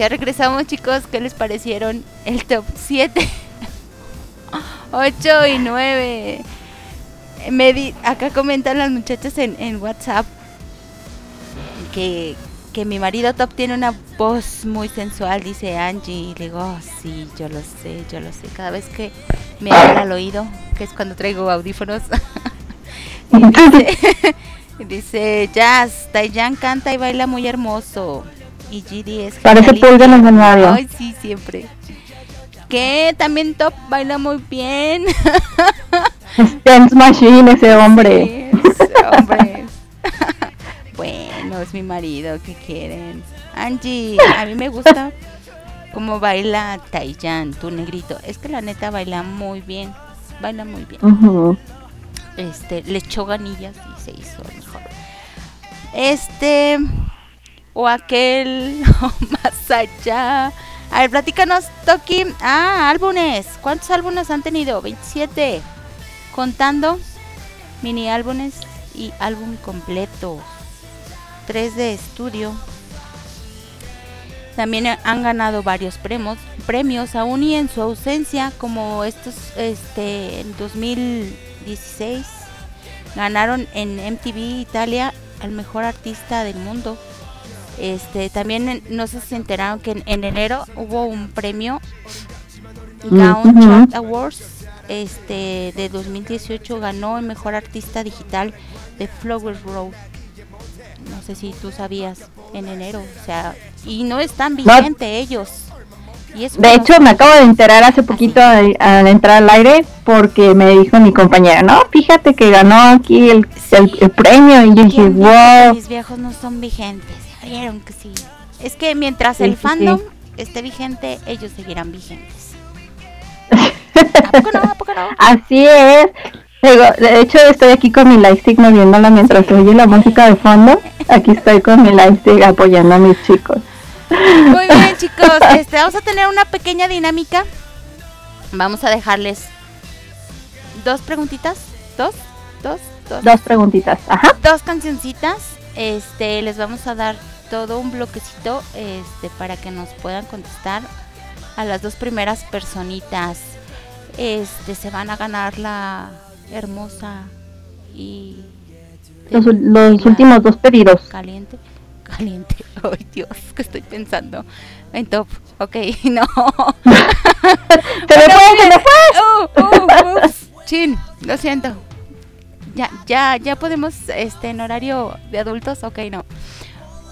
Ya regresamos, chicos. ¿Qué les parecieron el top 7? 8 y 9. Me di- acá comentan las muchachas en, WhatsApp que, que mi marido top tiene una voz muy sensual, dice Angie. Le digo, "Oh, sí, yo lo sé, yo lo sé. Cada vez que me habla al oído, que es cuando traigo audífonos. y dice, dice, Jazz, Taiyán canta y baila muy hermoso. Y GD es Parece genialísimo". pulga en el escenario. Ay, sí, siempre. Que también Top baila muy bien. Dance Machine ese hombre. Sí, es- hombre. bueno, es mi marido, ¿qué quieren? Angie, a mí me gusta cómo baila Taiyan, tu negrito. Es que la neta baila muy bien. Baila muy bien. Este, le echó ganillas y se hizo mejor. Este, o aquel, o más allá. A ver, platícanos, Toki. Ah, álbumes. ¿Cuántos álbumes han tenido? 27. Contando mini álbumes y álbum completo. 3 de estudio. También han ganado varios premios, premios aún y en su ausencia, como estos este en 2016 ganaron en MTV Italia al mejor artista del mundo. Este también no sé si se enteraron que en, en enero hubo un premio Gaon Ujú. Chart Awards este de 2018 ganó el mejor artista digital de Flower Road. No sé si tú sabías en enero, o sea, y no están No. vigentes ellos. Y es De hecho, me acabo de enterar hace poquito al, al entrar al aire porque me dijo mi compañera, no, fíjate que ganó aquí el, el- el premio y yo dije, ¿Quién dijo que wow. mis viejos no son vigentes? Vieron que sí. Es que mientras Sí, el sí. fandom esté vigente, ellos seguirán vigentes. ¿A poco no? ¿A poco no? Así es. Digo, de hecho, estoy aquí con mi lightstick moviéndola mientras se oye la música de fondo. Aquí estoy con mi lightstick apoyando a mis chicos. Muy bien, chicos. Este, vamos a tener una pequeña dinámica. Vamos a dejarles dos preguntitas. Dos, dos, dos. Dos preguntitas. Ajá. Dos cancioncitas. Este, les vamos a dar todo un bloquecito este, para que nos puedan contestar a las dos primeras personitas. Este, se van a ganar la hermosa y Los, los últimos dos pedidos. caliente. Caliente. Ay, Dios, que estoy pensando. En top. Ok, no. ¡Se me fue! Uh, uh, ups. Chin, lo siento. Ya, ya, ya podemos, este, en horario de adultos, ok, no.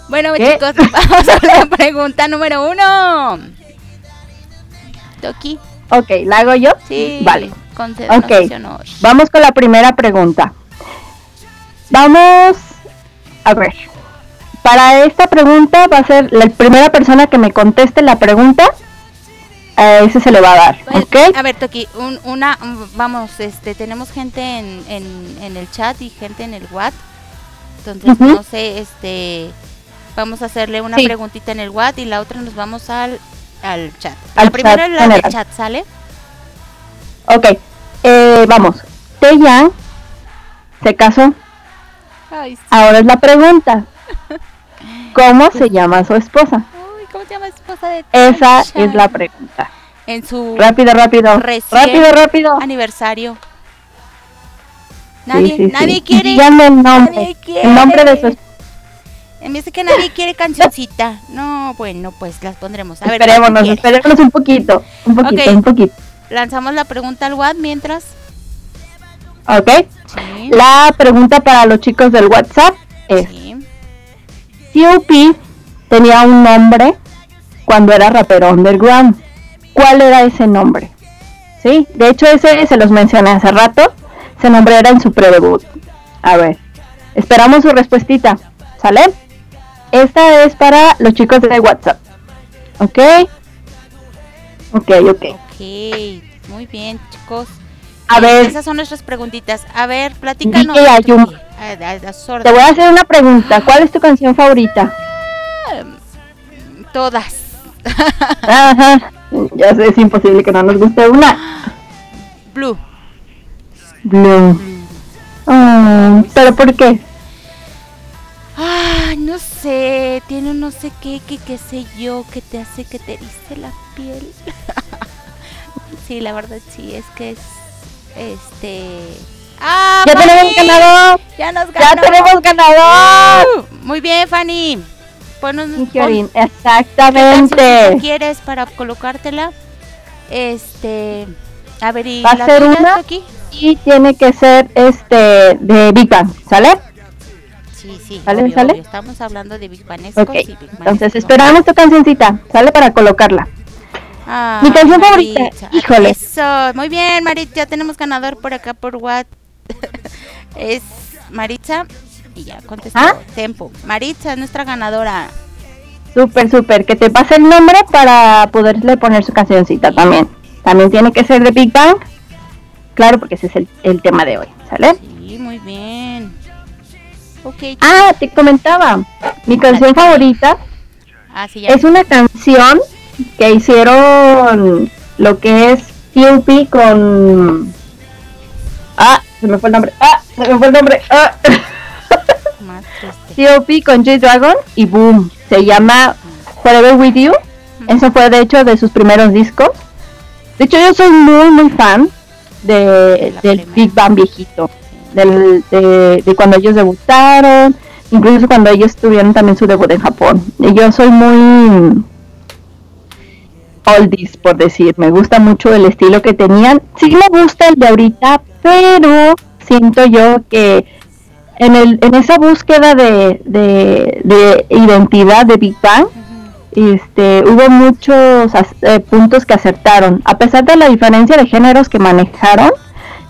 Bueno, ¿Qué? chicos, vamos a la pregunta número uno. Toki, Ok, ¿la hago yo? sí. Vale. Ok. Vamos con la primera pregunta. Vamos a ver. Para esta pregunta va a ser la primera persona que me conteste la pregunta. A ese se le va a dar, Bueno, ¿ok? A ver, Toki, un- una, un- vamos, este, tenemos gente en, en, en el chat y gente en el WhatsApp. Entonces, no sé, este, vamos a hacerle una Sí. preguntita en el WhatsApp y la otra nos vamos al, al chat. Al la primera chat es la del general. chat, ¿sale? Ok, eh, vamos. Taeyang se casó. Ay, sí. Ahora es la pregunta. ¿Cómo se llama su esposa? Uy, ¿cómo se llama su esposa de Esa es la pregunta. En su Rápido, rápido. Recién Rápido, rápido. aniversario. Nadie, sí, sí. nadie quiere. Díganme el nombre. nadie El nombre de su esposa. En vez de que nadie quiere cancioncita. No, bueno, pues las pondremos. A ver, ¿cuál Esperémonos, esperémonos un poquito. Un poquito, un poquito. Lanzamos la pregunta al WhatsApp mientras. ¿Ok? Sí. La pregunta para los chicos del WhatsApp es, sí. COP tenía un nombre cuando era rapero underground. ¿Cuál era ese nombre? Sí, de hecho ese se los mencioné hace rato. Ese nombre era en su predebut. A ver, esperamos su respuestita. ¿Sale? Esta es para los chicos de WhatsApp. ¿Ok? Ok, ok. Ok, muy bien, chicos. A Eh, ver. Esas son nuestras preguntitas. A ver, platícanos. A- a- a sorda. Te voy a hacer una pregunta. ¿Cuál es tu canción favorita? Todas. Ajá. Ya sé, es imposible que no nos guste una. Blue. Blue. Oh, ¿Pero por qué? Sé, tiene un no sé qué, que qué sé yo, que te hace que te erice la piel. sí, la verdad sí, es que es este ¡Ah! ¡Ya tenemos ganador! ¡Ya nos ¡Ya ganó! tenemos ganador! Uh, Muy bien, Fanny. Ponos, pon- Kiorin, ¿qué exactamente. cancioncita quieres para colocártela? Este, a ver, ¿y Va a ser una y tiene que ser este de Big Bang, ¿sale? Sí, sí, ¿Sale, obvio, sale? obvio. Estamos hablando de Big Banesco. Ok, sí, Big entonces esperamos tu cancioncita, ¿sale? Para colocarla. Ah, Mi canción favorita, híjole. Eso, muy bien, Maritza. Ya tenemos ganador por acá por What. es Maritza. Y ya contestó. ¿Ah? Tempo. Maritza es nuestra ganadora. Súper, súper. Que te pase el nombre para poderle poner su cancioncita también. También tiene que ser de Big Bang. Claro, porque ese es el, el tema de hoy, ¿sale? Sí, muy bien. Ok. Ah, te comentaba. Mi canción favorita Ah, sí, ya. es una canción que hicieron lo que es TUP con... Ah, se me fue el nombre. Ah, se me fue el nombre. Ah. TOP con J-Dragon y boom, se llama Forever With You. Eso fue de hecho de sus primeros discos. De hecho yo soy muy muy fan de, del primera. Big Bang viejito, del, de, de cuando ellos debutaron, incluso cuando ellos tuvieron también su debut en Japón. Y yo soy muy oldies por decir, me gusta mucho el estilo que tenían. Sí me gusta el de ahorita, pero siento yo que en, el, en esa búsqueda de, de, de identidad de Big Bang, este, hubo muchos eh, puntos que acertaron. A pesar de la diferencia de géneros que manejaron,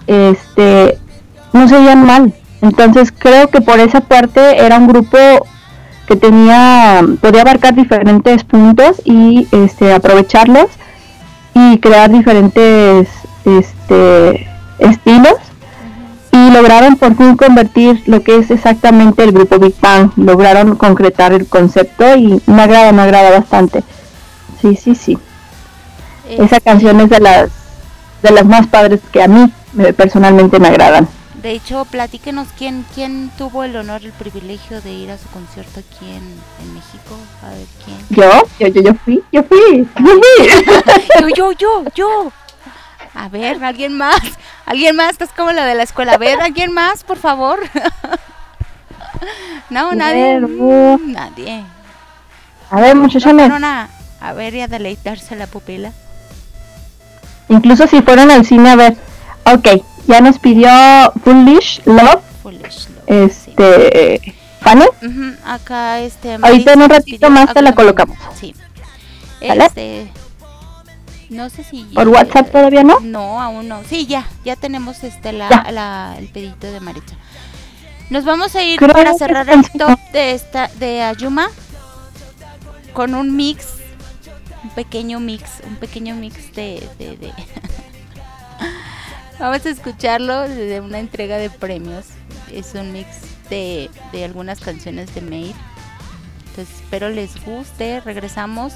este, no se oían mal. Entonces creo que por esa parte era un grupo que tenía, podía abarcar diferentes puntos y este, aprovecharlos y crear diferentes este, estilos y lograron por fin convertir lo que es exactamente el grupo Big Bang, lograron concretar el concepto y me agrada, me agrada bastante. Sí, sí, sí. Esa Este, canción es de las de las más padres que a mí eh, personalmente me agradan. De hecho, platíquenos quién, quién tuvo el honor, el privilegio de ir a su concierto aquí en, en México. A ver quién. Yo, yo, yo, yo fui, yo fui, yo fui. Yo, yo, yo, yo. A ver, alguien más. Alguien más, estás como la de la escuela. A ver, alguien más, por favor. No, nadie. Mm, Nadie. A ver, No muchachones, fueron a, a ver y a deleitarse la pupila. incluso si fueron al cine a ver, ok, ya nos pidió Foolish Love, Foolish Love, sí. este. Ujú, acá este Ahorita en un ratito más te la colocamos. Sí. Este no sé si ¿Por WhatsApp todavía no? No, aún no. Sí, ya, ya tenemos este la, Ya. la- el pedito de Maritza. Nos vamos a ir Creo para cerrar el top de esta de Ayuma con un mix, un pequeño mix, un pequeño mix de, de, de- Vamos a escucharlo de una entrega de premios. Es un mix de, de algunas canciones de Made. Entonces espero les guste. Regresamos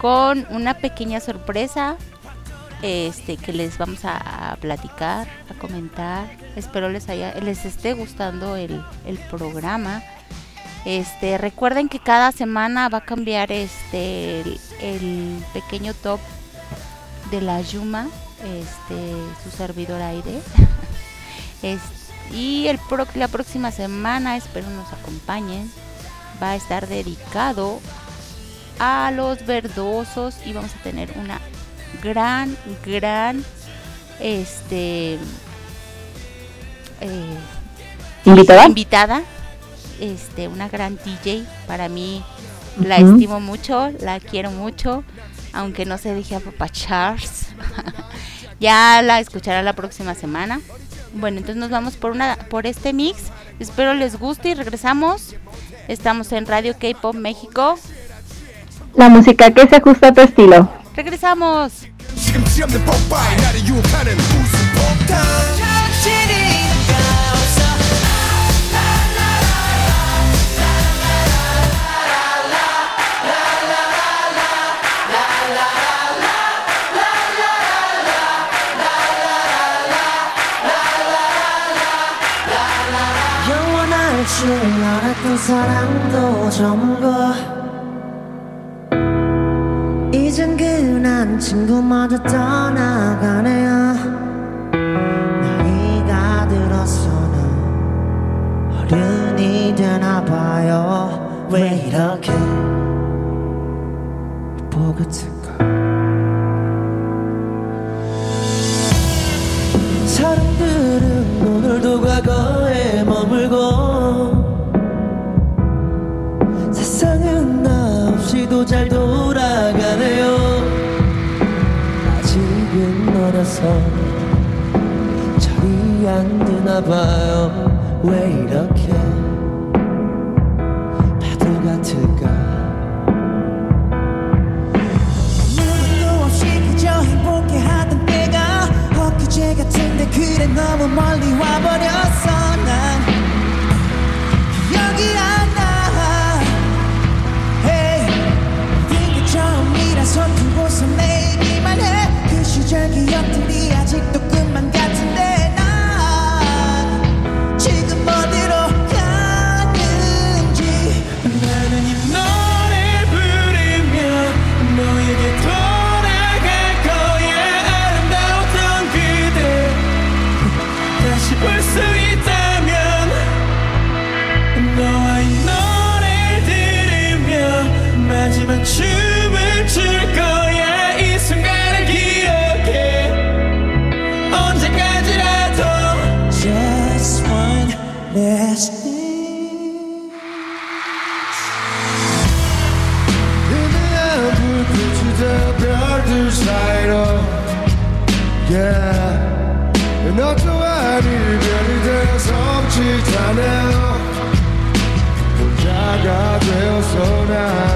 con una pequeña sorpresa este que les vamos a, platicar, a comentar. Espero les haya, les esté gustando el, el programa. Este, recuerden que cada semana va a cambiar este el pequeño top de la Yuma, este, su servidor aire. Es- y el pro- la próxima semana, espero nos acompañen, va a estar dedicado a los verdosos y vamos a tener una gran, gran, este, eh, ¿Invitada? invitada, este, una gran DJ. Para mí la estimo mucho, la quiero mucho, aunque no se deje a Papá Charles. ya la escuchará la próxima semana. Bueno, entonces nos vamos por una, por este mix. Espero les guste y regresamos. Estamos en Radio K-Pop México. La música que se ajusta a tu estilo. Regresamos. 사실 알았던 사랑도 전부 이젠 그난 친구마저 떠나가네요. 나이가 들어서는 어른이 되나봐요. 왜 이렇게 보긋을까? 사람들은 오늘도 과거에 멈 그래도 잘 돌아가네요. 아직은 어려서 철이 안 드나 봐요. 왜 이렇게 바보 같을까? 누구도 없이 그저 행복해 하던 때가 엊그제 같은데 그래 너무 멀리 와버렸어. 주저기억들이 네 아직도 끝 slow down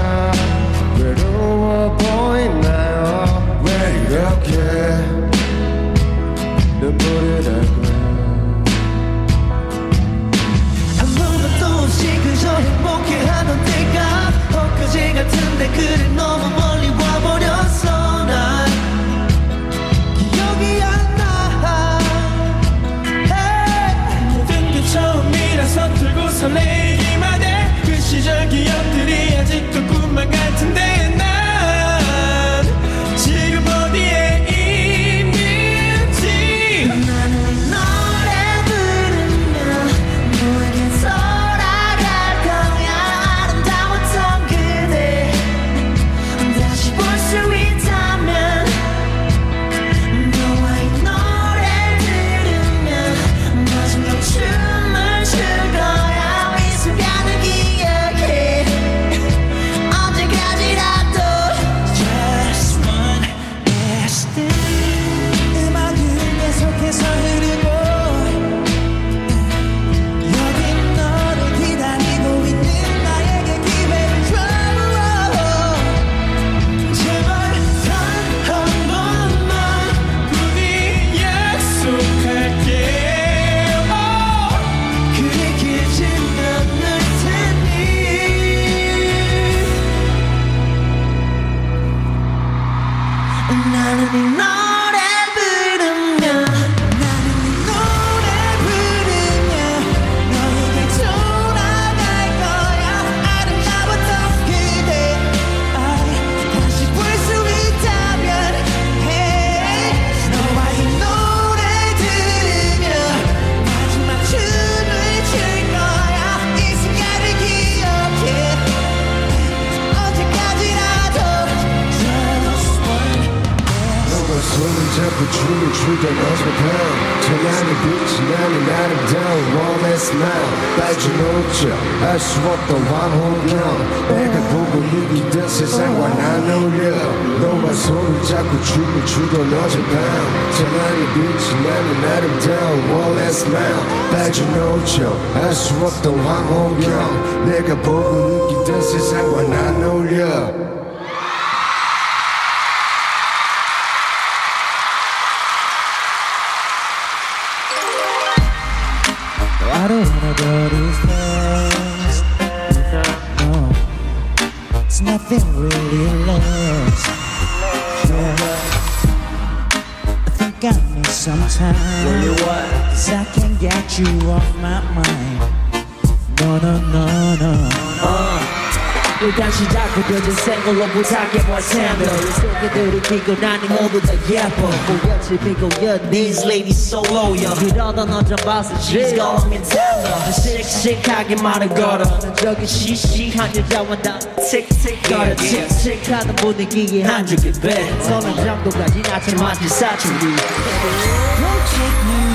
끼고 나니 모두 다 예뻐 보였지 비고여 These ladies so loyal. 그러다 너좀 봐서 she's going me down 씩씩하게 말을 걸어. 난 저기 시시한 여자와 다 틱틱 거려 칙칙하던 분위기에 한 줄기 배. 서는 정도까지 뭉치는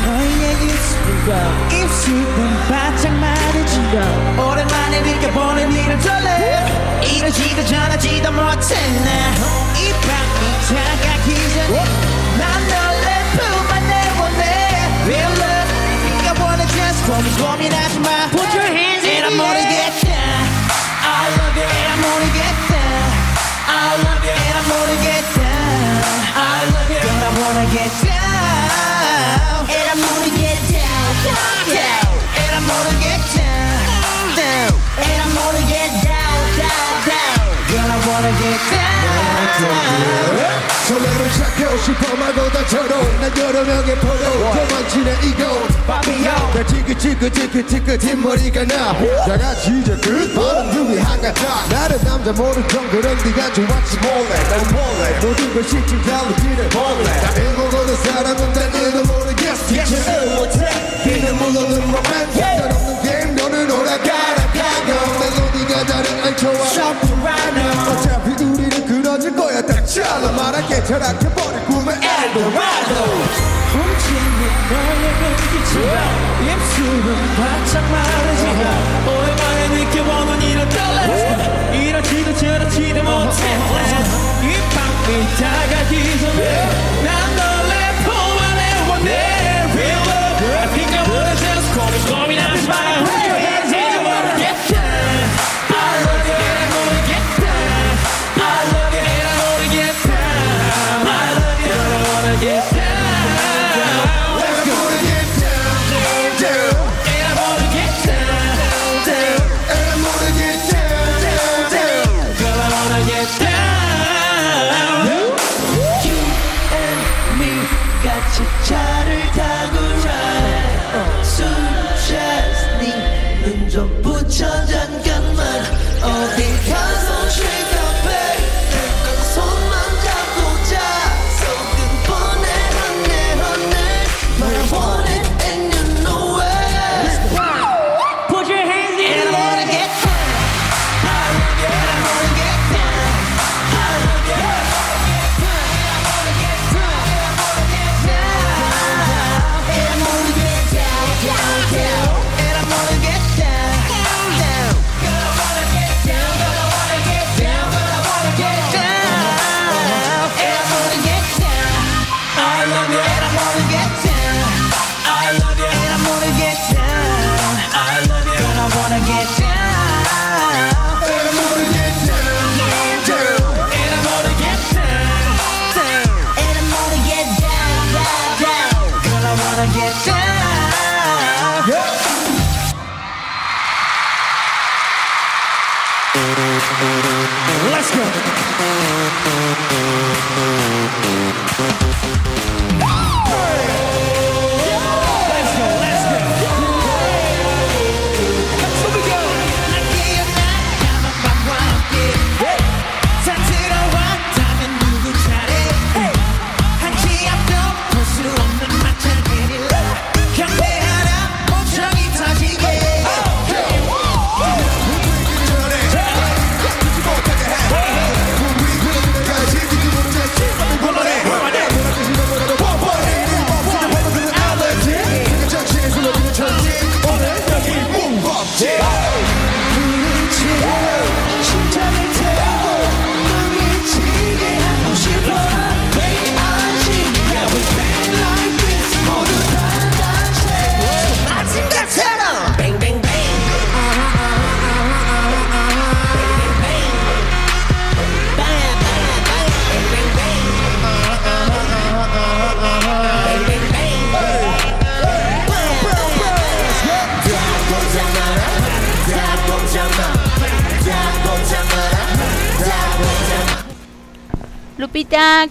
너의 입술과 입술은 바짝 마르지가 오랜만에 느껴보는 이를 설레 이러지도 저러지도 못해 나이 밤이 다가기 전에 난 너를 품 안에 원해 Real love 네가 원해 just me 고민하지 마 싶어 말고 다처럼 난 여러 명의 포로 도망치네 이곳 바비요 나 지긋지긋지긋지긋 뒷머리가 나 다 같이 이제 끝발은 누구 한가다 나는 남자 모를 정도는 네가 좋았지 몰래. 난 몰래. 모든 걸 시킨 달리기를 몰래. 다 행복하는 사람은 난 일도 모르겠어. 지체를 못해 비는 물러는 로맨스. 상관없는 게임 너는 오락가락 가요. 멜로디가 다른 알초와 소프 말할게 철학해버릴 꿈의 엘도라도. 훔치는 너의 눈빛이야 입술은 바짝 마르지가 오랜만에 느껴보는 이런 떨림 이렇지도 저렇지도 못해. 이 밤이 다가기 전에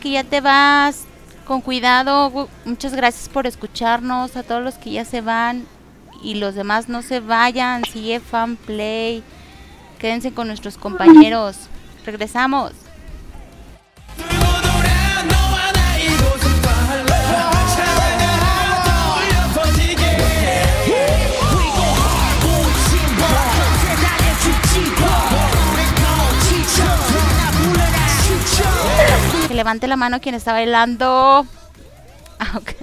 Que ya te vas. Con cuidado. Muchas gracias por escucharnos. A todos los que ya se van. y los demás no se vayan, sigue fan play. Quédense con nuestros compañeros. Regresamos. Levante la mano quien está bailando. Ah, ok.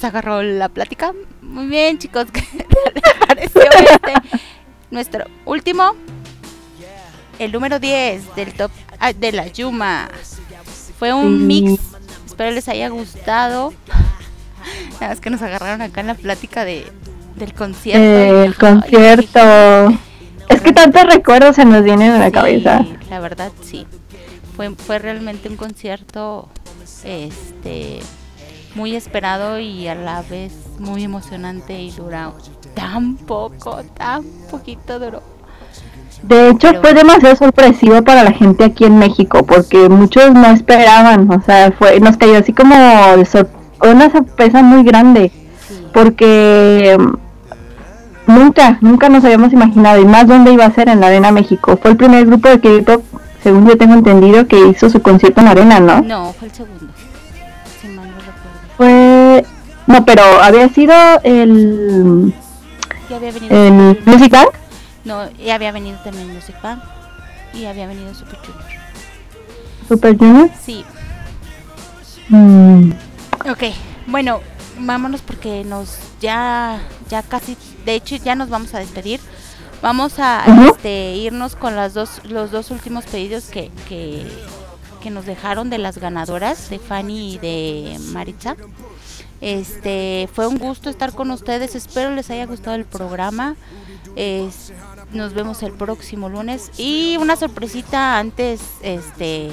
Nos agarró la plática. Muy bien, chicos. ¿Qué tal les pareció este? Nuestro último. El número 10 del top ah, de la Yuma. Fue un Sí. mix. Espero les haya gustado. Nada más que nos agarraron acá en la plática de, del concierto. El Ay, concierto. Es que tantos recuerdos se nos vienen a la Sí, cabeza. La verdad, sí. Fue, fue realmente un concierto este muy esperado y a la vez muy emocionante y dura tan poco, tan poquito duró. De hecho, Pero- fue demasiado sorpresivo para la gente aquí en México, porque muchos no esperaban, o sea, fue, nos cayó así como de sor- una sorpresa muy grande, Sí. porque mm, nunca, nunca nos habíamos imaginado, y más dónde iba a ser en la Arena México. Fue el primer grupo de K-pop, según yo tengo entendido, que hizo su concierto en Arena, ¿no? No, fue el segundo. Fue, no, pero había sido el, Ya había venido. el Music Bank. No, ya había venido también Music Bank y había venido Super Junior. Super Junior. Sí, Mm, Ok, bueno, vámonos porque nos ya ya casi, de hecho ya nos vamos a despedir. Vamos a este, irnos con las dos los dos últimos pedidos que, que que nos dejaron de las ganadoras de Fanny y de Maritza. Este fue un gusto estar con ustedes. Espero les haya gustado el programa. Es- nos vemos el próximo lunes y una sorpresita antes, este,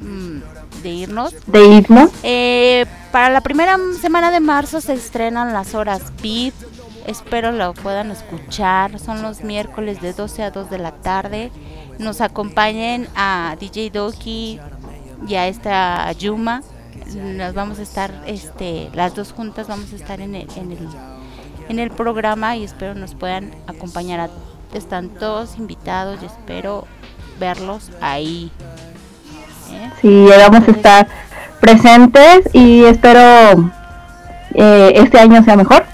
mm, de irnos. de irnos. Eh, para la primera semana de marzo se estrenan las horas VIP. Espero lo puedan escuchar. Son los miércoles de 12 a 2 de la tarde. Nos acompañen a DJ Doki y a esta Yuma. Nos vamos a estar, este, las dos juntas vamos a estar en el, en el, en el programa y espero nos puedan acompañar. A, están todos invitados y espero verlos ahí. ¿eh? Sí, vamos a estar presentes y espero eh, este año sea mejor.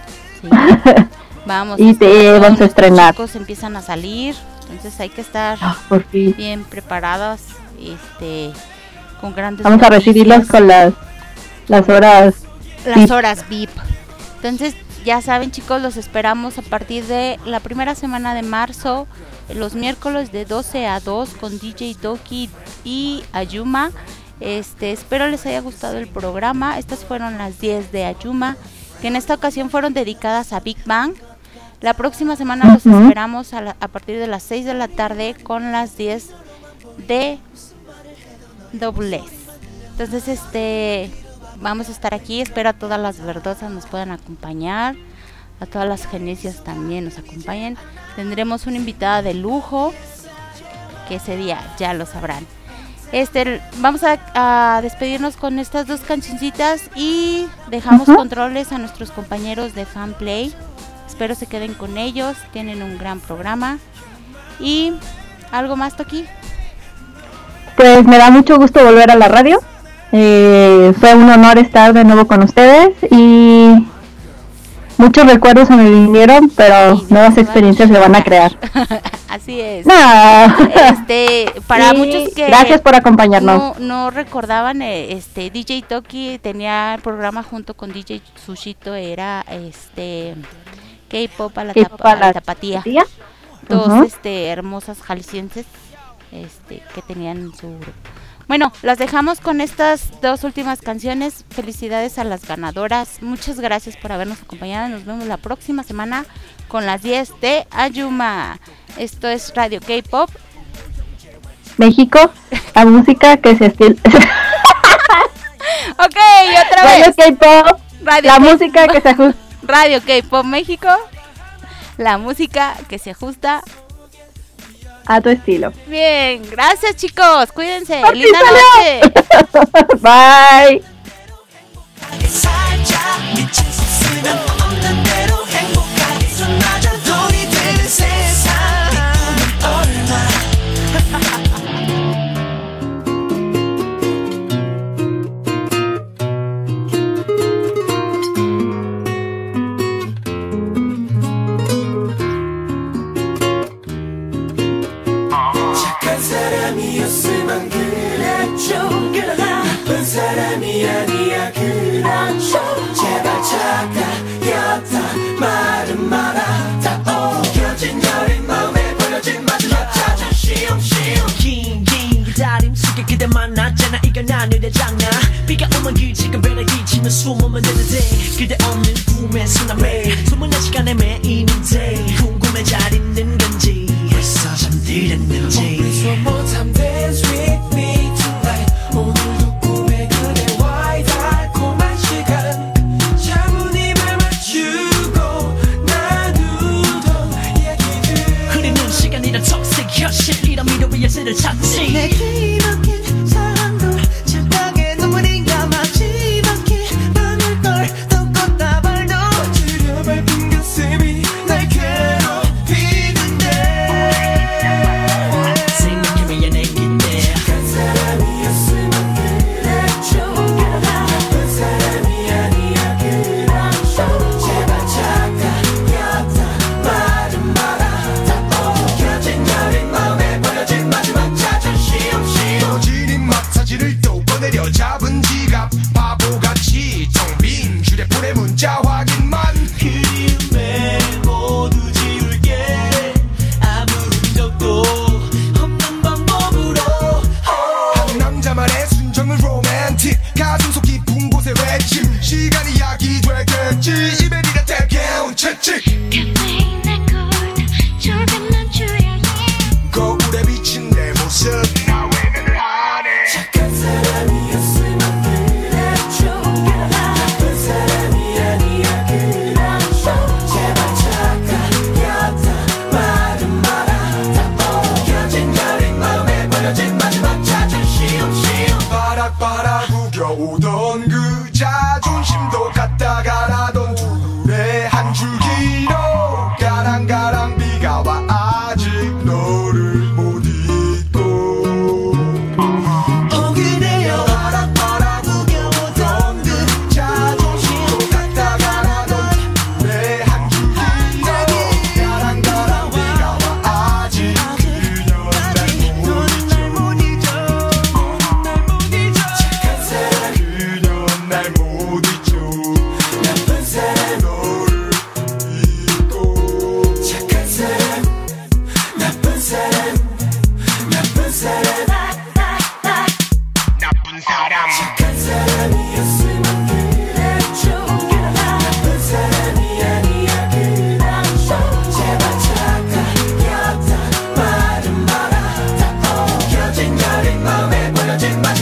Sí. Vamos. Y te todos vamos a estrenar. chicos empiezan a salir, entonces hay que estar Ah, Por fin. bien preparadas, este, con grandes. Vamos a recibirlos con las, las horas. las VIP. horas VIP. Entonces, ya saben, chicos, los esperamos a partir de la primera semana de marzo, los miércoles de 12 a 2 con DJ Doki y Ayuma Este, espero les haya gustado el programa. Estas fueron las 10 de Ayuma, que en esta ocasión fueron dedicadas a Big Bang. La próxima semana los esperamos a, la- a partir de las 6 de la tarde con las 10 de Double S. Entonces, este, vamos a estar aquí. Espero a todas las verdosas nos puedan acompañar. A todas las genesias también nos acompañen. Tendremos una invitada de lujo que ese día ya lo sabrán. Este, vamos a, a despedirnos con estas dos cancioncitas y dejamos controles a nuestros compañeros de Fanplay. Espero se queden con ellos, tienen un gran programa. Y algo más, Toki. Pues me da mucho gusto volver a la radio. Eh, fue un honor estar de nuevo con ustedes y muchos recuerdos se me vinieron, pero Sí, nuevas experiencias se van a crear. Así es. Este, para muchos que gracias por acompañarnos. no, no recordaban, eh, este DJ Toki tenía el programa junto con DJ Sushito, era este K-pop a la, K-pop tapa- a la tapatía. Tía. Dos este, hermosas jaliscienses este, que tenían su grupo. Bueno, las dejamos con estas dos últimas canciones. Felicidades a las ganadoras. Muchas gracias por habernos acompañado. Nos vemos la próxima semana con las 10 de Ayuma. Esto es Radio K-Pop. México, la música que se estil... Ok, otra Radio vez. K-pop, Radio la K- música que se ajusta. Radio K-Pop México. La música que se ajusta. A tu estilo. Bien, gracias chicos. Cuídense. ¡Así Linda noche. Bye. 제발 착하였다 말은 마라 다 옮겨진 여린 마음에 버려진 마지막 자존심. 시험 긴긴 기다림 속에 그대 만났잖아. 이건 하늘의 장난. 비가 오면 그 지금 배를 기치면 숨으면 되는데 그대 없는 꿈에 수남해 소문난 시간에 매일인데 궁금해 잘 있는 건지. 벌써 잠들었는지. tonight 자리를 찾지.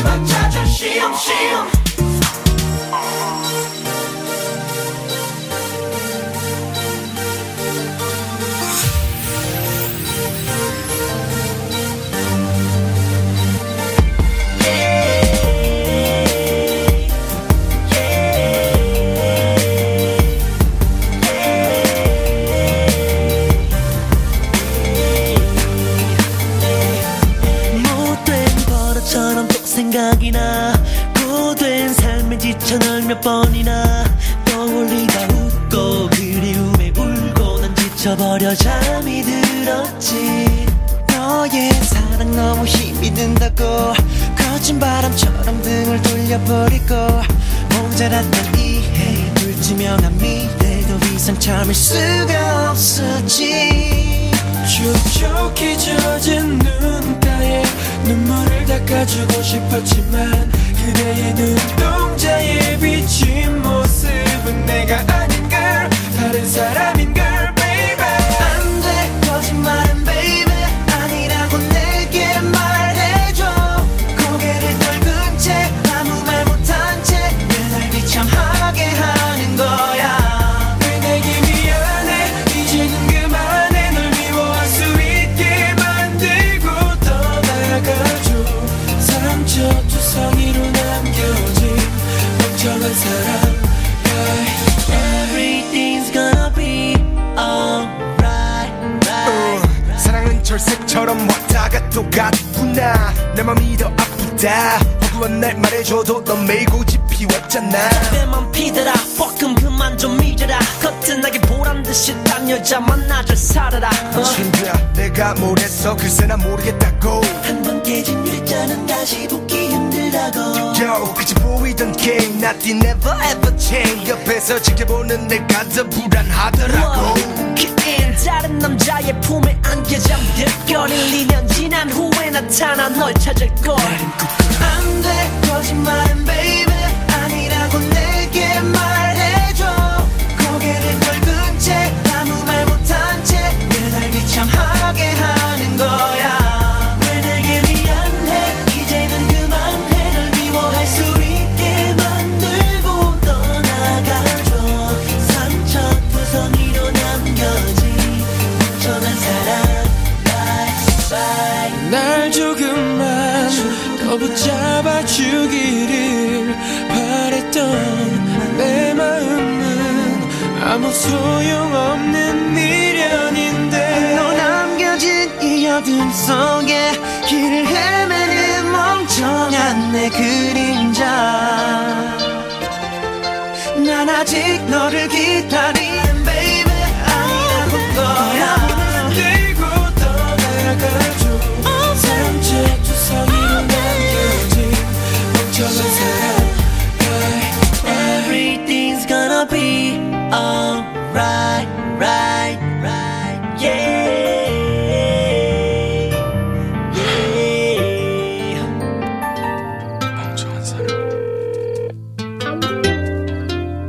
그만 찾아 쉬엄쉬엄